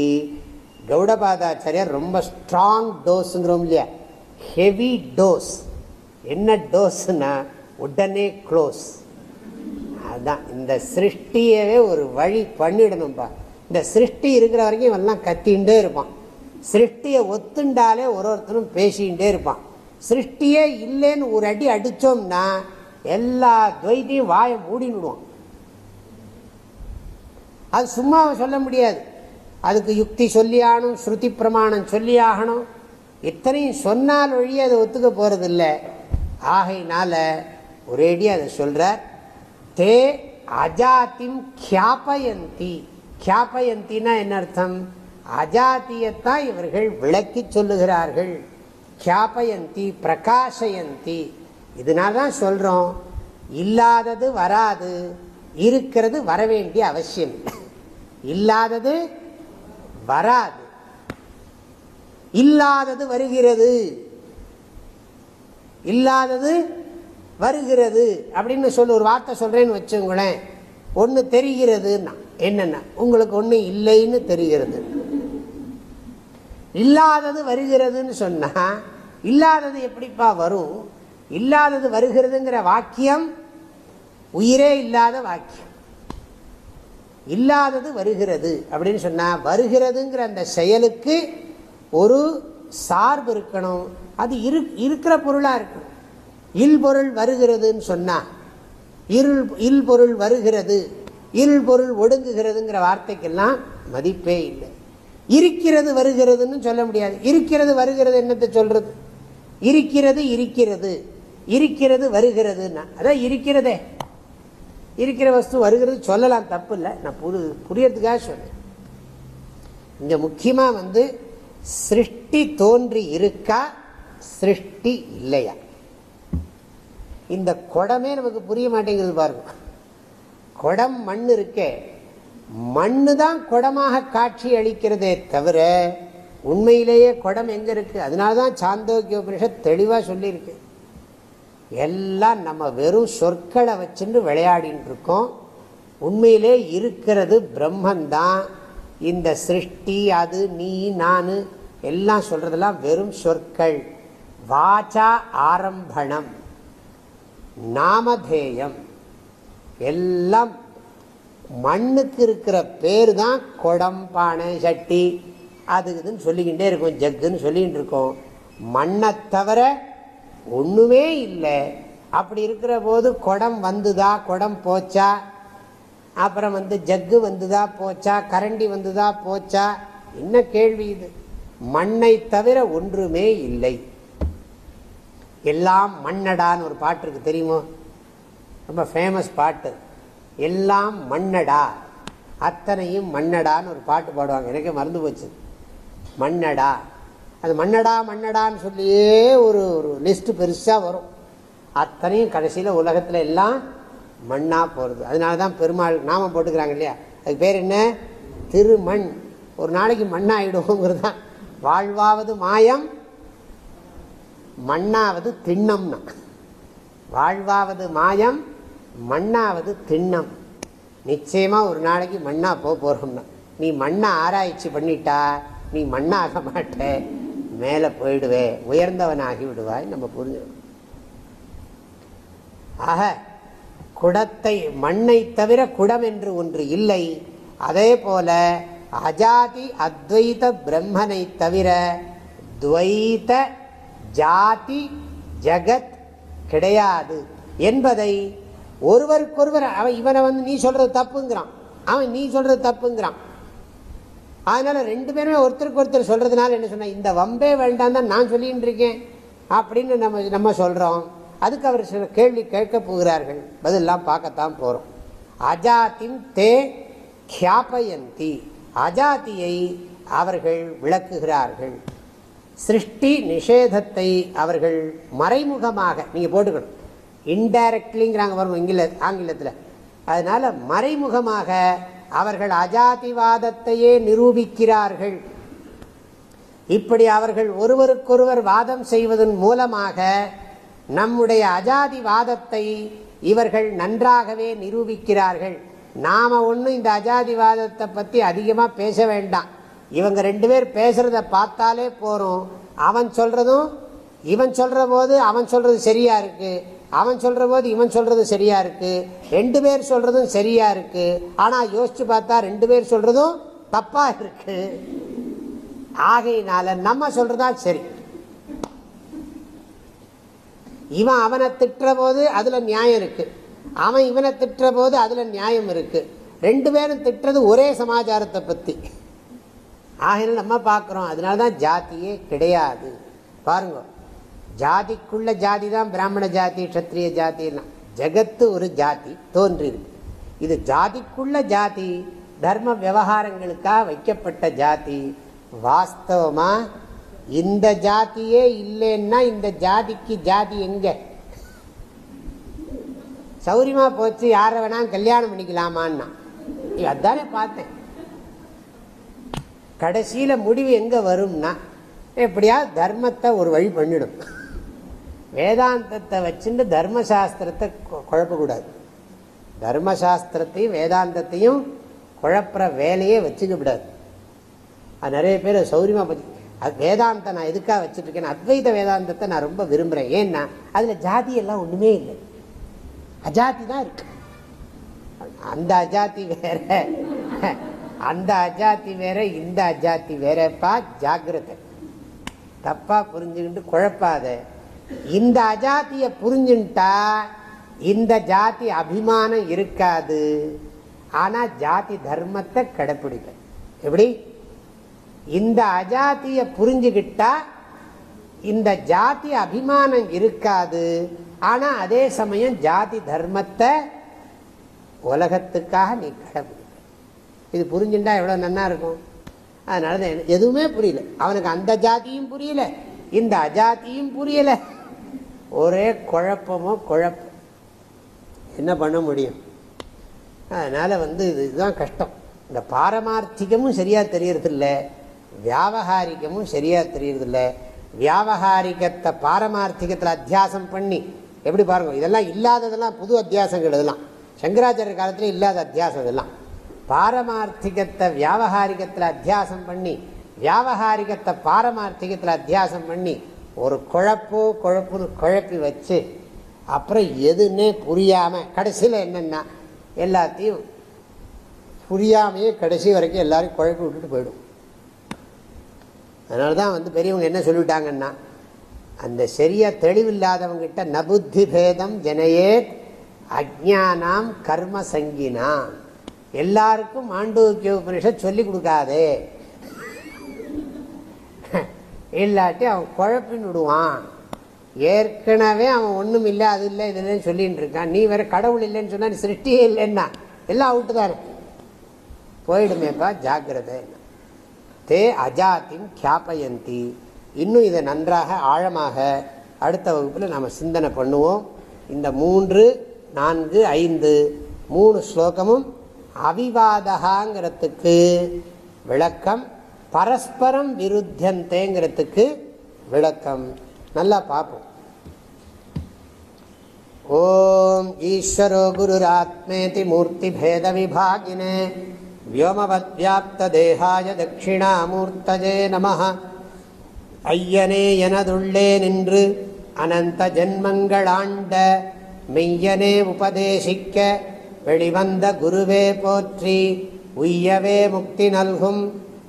கௌடபாதாச்சாரியர் ரொம்ப ஸ்ட்ராங் டோஸுங்கிறோம் இல்லையா? ஹெவி டோஸ் என்ன டோஸ்னா உடனே க்ளோஸ் அதுதான் இந்த சிருஷ்டியவே ஒரு வழி பண்ணிடணும்பா. இந்த சிருஷ்டி இருக்கிற வரைக்கும் எல்லாம் கத்தின்ண்டே இருப்பான். சிருஷ்டியை ஒத்துண்டாலே ஒரு ஒருத்தரும் பேசிகிட்டே இருப்பான். சிருஷ்டியே இல்லைன்னு ஒரு அடி அடித்தோம்னா எல்லா துவைத்தையும் வாயை மூடிவிடுவோம் அது சும்மா சொல்ல முடியாது. அதுக்கு யுக்தி சொல்லியாகணும் ஸ்ருதி பிரமாணம் சொல்லி ஆகணும் இத்தனையும் சொன்னால் வழி அதை ஒத்துக்க போகிறதில்ல ஆகையினால ஒரேடி அதை சொல்கிறார் தே அஜாத்தின் கியாபயந்தி. கியாபயந்தினா என்ன அர்த்தம்? அஜாத்தியத்தான் இவர்கள் விளக்கி சொல்லுகிறார்கள். கியாபயந்தி பிரகாசயந்தி. இதனால தான் சொல்கிறோம் இல்லாதது வராது இருக்கிறது வரவேண்டிய அவசியம் இல்லாதது வராது. இல்லாதது வருகிறது. இல்லாதது வருகிறது. அப்படின்னு சொல்லி ஒரு வார்த்தை சொல்கிறேன்னு வச்சுங்களேன். ஒன்று தெரிகிறதுன்னா என்னென்ன? உங்களுக்கு ஒன்று இல்லைன்னு தெரிகிறது. இல்லாதது வருகிறதுன்னு சொன்னால் இல்லாதது எப்படிப்பா வரும்? இல்லாதது வருகிறதுங்கிற வாக்கியம் உயிரே இல்லாத வாக்கியம். இல்லாதது வருகிறது. அப்படின்னு சொன்னால் வருகிறதுங்கிற அந்த செயலுக்கு ஒரு சார்பு இருக்கணும். அது இரு இருக்கிற பொருளாக இருக்கணும். இல்பொருள் வருகிறதுன்னு சொன்னால் இருள் இல்பொருள் வருகிறது இருள் பொருள் ஒடுங்குகிறதுங்கிற வார்த்தைக்கெல்லாம் மதிப்பே இல்லை. இருக்கிறது வருகிறதுன்னு சொல்ல முடியாது. இருக்கிறது வருகிறது என்னத்தை சொல்கிறது இருக்கிறது இருக்கிறது. இருக்கிறது வருகிறதுன்னா. அதான் இருக்கிறதே. இருக்கிற வஸ்து வருகிறது சொல்லலாம் தப்பு இல்லை நான் புது புரியறதுக்காக சொன்னேன். இங்க முக்கியமா வந்து சிருஷ்டி தோன்றி இருக்கா சிருஷ்டி இல்லையா? இந்த குடமே நமக்கு புரிய மாட்டேங்கிறது பாருங்க. குடம் மண் இருக்கே. மண்ணு தான் குடமாக காட்சி அளிக்கிறதே தவிர உண்மையிலேயே குடம் எங்கே இருக்குது அதனால தான் சாந்தோக்கிய உபனிஷத் தெளிவாக சொல்லியிருக்கு. எல்லாம் நம்ம வெறும் சொற்களை வச்சுட்டு விளையாடின்னு இருக்கோம். உண்மையிலே இருக்கிறது பிரம்மந்தான். இந்த சிருஷ்டி அது நீ நான் எல்லாம் சொல்கிறதெல்லாம் வெறும் சொற்கள். வாச்சா ஆரம்பணம். நாமதேயம். எல்லாம் மண்ணுக்கு இருக்கிற பேர் தான் குடம் பானை சட்டி. அது இதுன்னு சொல்லிக்கிட்டே இருக்கும் ஜக்குன்னு சொல்லிகிட்டு இருக்கோம். மண்ணை தவிர ஒன்றுமே இல்லை. அப்படி இருக்கிற போது குடம் வந்துதா குடம் போச்சா? அப்புறம் வந்து ஜக்கு வந்துதா போச்சா? கரண்டி வந்துதா போச்சா? என்ன கேள்வி இது? மண்ணை தவிர ஒன்றுமே இல்லை. எல்லாம் மண்ணடான்னு ஒரு பாட்டு இருக்கு தெரியுமோ? ரொம்ப ஃபேமஸ் பாட்டு. எல்லாம் மண்ணடா. அத்தனையும் மண்ணடான்னு ஒரு பாட்டு பாடுவாங்க. எனக்கே மறந்து போச்சு. மண்ணடா. அது மண்ணடா மண்ணடான்னு சொல்லியே ஒரு ஒரு லிஸ்ட்டு பெருசாக வரும். அத்தனையும் கடைசியில் உலகத்தில் எல்லாம் மண்ணாக போகிறது அதனால தான் பெருமாள் நாமம் போட்டுக்கிறாங்க இல்லையா? அதுக்கு பேர் என்ன? திருமண். ஒரு நாளைக்கு மண்ணாயிடுவோங்கிறது தான். வாழ்வாவது மாயம் மண்ணாவது திண்ணம்னா. வாழ்வாவது மாயம் மண்ணாவது திண்ணம். நிச்சயமாக ஒரு நாளைக்கு மண்ணாக போக போறோம்னா. நீ மண்ணை ஆராய்ச்சி பண்ணிட்டா நீ மண்ணாக மாட்ட மேலே போயிடுவே உயர்ந்தவனாகி விடுவாய் நம்ம புரிஞ்சுக்கணும். ஆக குடத்தை மண்ணை தவிர குடம் என்று ஒன்று இல்லை. அதே போல அஜாதி அத்வைத பிரம்மனை தவிர துவைத ஜாதி ஜகத் கிடையாது என்பதை ஒருவருக்கொருவர் அவன் இவனை வந்து நீ சொல்றது தப்புங்கிறான். அவன் நீ சொல்றது தப்புங்கிறான். அதனால ரெண்டு பேருமே ஒருத்தருக்கு ஒருத்தர் சொல்றதுனால என்ன சொன்ன இந்த வம்பே வேண்டாம் தான் நான் சொல்லிட்டு இருக்கேன் அப்படின்னு நம்ம நம்ம சொல்றோம். அதுக்கு அவர் சில கேள்வி கேட்க போகிறார்கள். பதிலாம் பார்க்கத்தான் போறோம். அஜாத்தின் தே கியாபயந்தி. அஜாத்தியை அவர்கள் விளக்குகிறார்கள். சிருஷ்டி நிஷேதத்தை அவர்கள் மறைமுகமாக நீங்க போட்டுக்கணும். இன்டைரக்ட்லிங்கிறாங்க வரும் இங்கில ஆங்கிலத்தில். அதனால மறைமுகமாக அவர்கள் அஜாதிவாதத்தையே நிரூபிக்கிறார்கள். இப்படி அவர்கள் ஒருவருக்கொருவர் வாதம் செய்வதன் மூலமாக நம்முடைய அஜாதிவாதத்தை இவர்கள் நன்றாகவே நிரூபிக்கிறார்கள். நாம ஒன்றும் இந்த அஜாதிவாதத்தை பற்றி அதிகமாக பேச வேண்டாம். இவங்க ரெண்டு பேர் பேசுகிறத பார்த்தாலே போகிறோம் அவன் சொல்கிறதும் இவன் சொல்கிற போது அவன் சொல்கிறது சரியாக இருக்குது அவன் சொல்கிற போது இவன் சொல்கிறது சரியாக இருக்குது ரெண்டு பேர் சொல்கிறதும் சரியாக இருக்குது ஆனால் யோசித்து பார்த்தா ரெண்டு பேர் சொல்கிறதும் தப்பாக இருக்குது ஆகையினால நம்ம சொல்கிறதா சரி. இவன் அவனை திட்டுற போது அதில் நியாயம் இருக்குது அவன் இவனை திட்டுற போது அதில் நியாயம் இருக்குது ரெண்டு பேரும் திட்டுறது ஒரே சமாச்சாரத்தை பற்றி ஆகினால நம்ம பார்க்குறோம் அதனால தான் ஜாத்தியே கிடையாது. பாருங்கள் ஜாதிக்குள்ள ஜாதி தான் பிராமண ஜாதி க்ஷத்ரிய ஜாதிலாம் ஜகத்து ஒரு ஜாதி தோன்றியிருக்கு இது ஜாதிக்குள்ள ஜாதி தர்ம விவகாரங்களுக்காக வைக்கப்பட்ட ஜாதி. வாஸ்தவமா இந்த ஜாதியே இல்லைன்னா இந்த ஜாதிக்கு ஜாதி எங்க? சௌரியமா போச்சு யாரை வேணாம் கல்யாணம் பண்ணிக்கலாமான்னா. அதானே பார்த்தேன். கடைசியில முடிவு எங்க வரும்னா எப்படியா தர்மத்தை ஒரு வழி பண்ணிடும். வேதாந்தத்தை வச்சுட்டு தர்மசாஸ்திரத்தை குழப்பக்கூடாது. தர்மசாஸ்திரத்தையும் வேதாந்தத்தையும் குழப்புற வேலையே வச்சுக்க அது நிறைய பேர் சௌரியமா பற்றி அது நான் எதுக்காக வச்சுட்ருக்கேன் அத்வைத வேதாந்தத்தை நான் ரொம்ப விரும்புகிறேன் ஏன்னா அதில் ஜாதியெல்லாம் ஒன்றுமே இல்லை. அஜாதி தான் இருக்கு. அந்த அஜாதி வேற அந்த அஜாதி வேற இந்த அஜாதி வேறப்பா ஜாகிரதை தப்பாக புரிஞ்சுக்கிட்டு குழப்பாத. இந்த அஜாத்திய புரிஞ்சுட்டா இந்த ஜாதி அபிமானம் இருக்காது. ஆனா ஜாதி தர்மத்தை கடைப்பிடிக்க எப்படி? இந்த அஜாத்திய புரிஞ்சுக்கிட்டா இந்த ஜாதி அபிமானம் இருக்காது. ஆனா அதே சமயம் ஜாதி தர்மத்தை உலகத்துக்காக நீ கடைபிடிக்க இது புரிஞ்சுட்டா எவ்வளவு நன்னா இருக்கும்? அதனால தான் எதுவுமே புரியல. அவனுக்கு அந்த ஜாதியும் புரியல. இந்த அஜாத்தியும் புரியலை. ஒரே குழப்பமோ குழப்பம் என்ன பண்ண முடியும்? அதனால் வந்து இதுதான் கஷ்டம். இந்த பாரமார்த்திகமும் சரியாக தெரியறதில்ல வியாபகாரிகமும் சரியாக தெரியறதில்ல. வியாபகாரிகத்தை பாரமார்த்திகத்தில் அத்தியாசம் பண்ணி எப்படி பாருங்கள் இதெல்லாம் இல்லாததெல்லாம் புது அத்தியாசங்கள் இதெல்லாம். சங்கராச்சாரிய காலத்தில் இல்லாத அத்தியாசம் இதெல்லாம். பாரமார்த்திகத்தை வியாபகாரிகத்தில் அத்தியாசம் பண்ணி வியாபகாரிகத்தை பாரமார்த்திகத்தில் அத்தியாசம் பண்ணி ஒரு குழப்போ குழப்பு குழப்பி வச்சு அப்புறம் எதுன்னே புரியாமல் கடைசியில் என்னென்னா எல்லாத்தையும் புரியாமையே கடைசி வரைக்கும் எல்லோரும் குழப்பி விட்டுட்டு போயிடும். அதனால தான் வந்து பெரியவங்க என்ன சொல்லிவிட்டாங்கன்னா அந்த சரியா தெளிவில்லாதவங்கிட்ட நபுத்தி பேதம் ஜனையே அஜானாம் கர்ம சங்கினாம். எல்லாருக்கும் மாண்டூக்கிய உபனிஷத் சொல்லிக் கொடுக்காதே. இல்லாட்டி அவன் குழப்பின்னு விடுவான். ஏற்கனவே அவன் ஒன்றும் இல்லை அது இல்லை இது இல்லைன்னு சொல்லிட்டு இருக்கான். நீ வேற கடவுள் இல்லைன்னு சொன்னா நீ சிருஷ்டியே இல்லைன்னா. எல்லாம் அவுட்டு தானே போயிடுமேப்பா ஜாக்கிரதை. தே அஜாத்தின் கியாபயந்தி. இன்னும் இதை நன்றாக ஆழமாக அடுத்த வகுப்பில் நாம் சிந்தனை பண்ணுவோம். இந்த மூன்று நான்கு ஐந்து மூணு ஸ்லோகமும் அவிவாதகாங்கிறதுக்கு விளக்கம். பரஸ்பரம் விருத்தியந்தேங்கிறதுக்கு விளக்கம். நல்லா பார்ப்போம். ஓம் ஈஸ்வரோ குருராத்மேதி மூர்த்தி பேத விபாகினே. வியோமவத் வியாப்த தேகாய தட்சிணாமூர்த்தஜே நம ஐயனே எனதுள்ளே நின்று அனந்த ஜென்மங்களாண்ட மெய்யனே உபதேசிக்க வெளிவந்த குருவே போற்றி உய்யவே முக்தி நல்கும்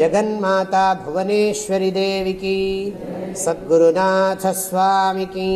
जगन्माता भुवनेश्वरी देवी की सद्गुरुनाथ की।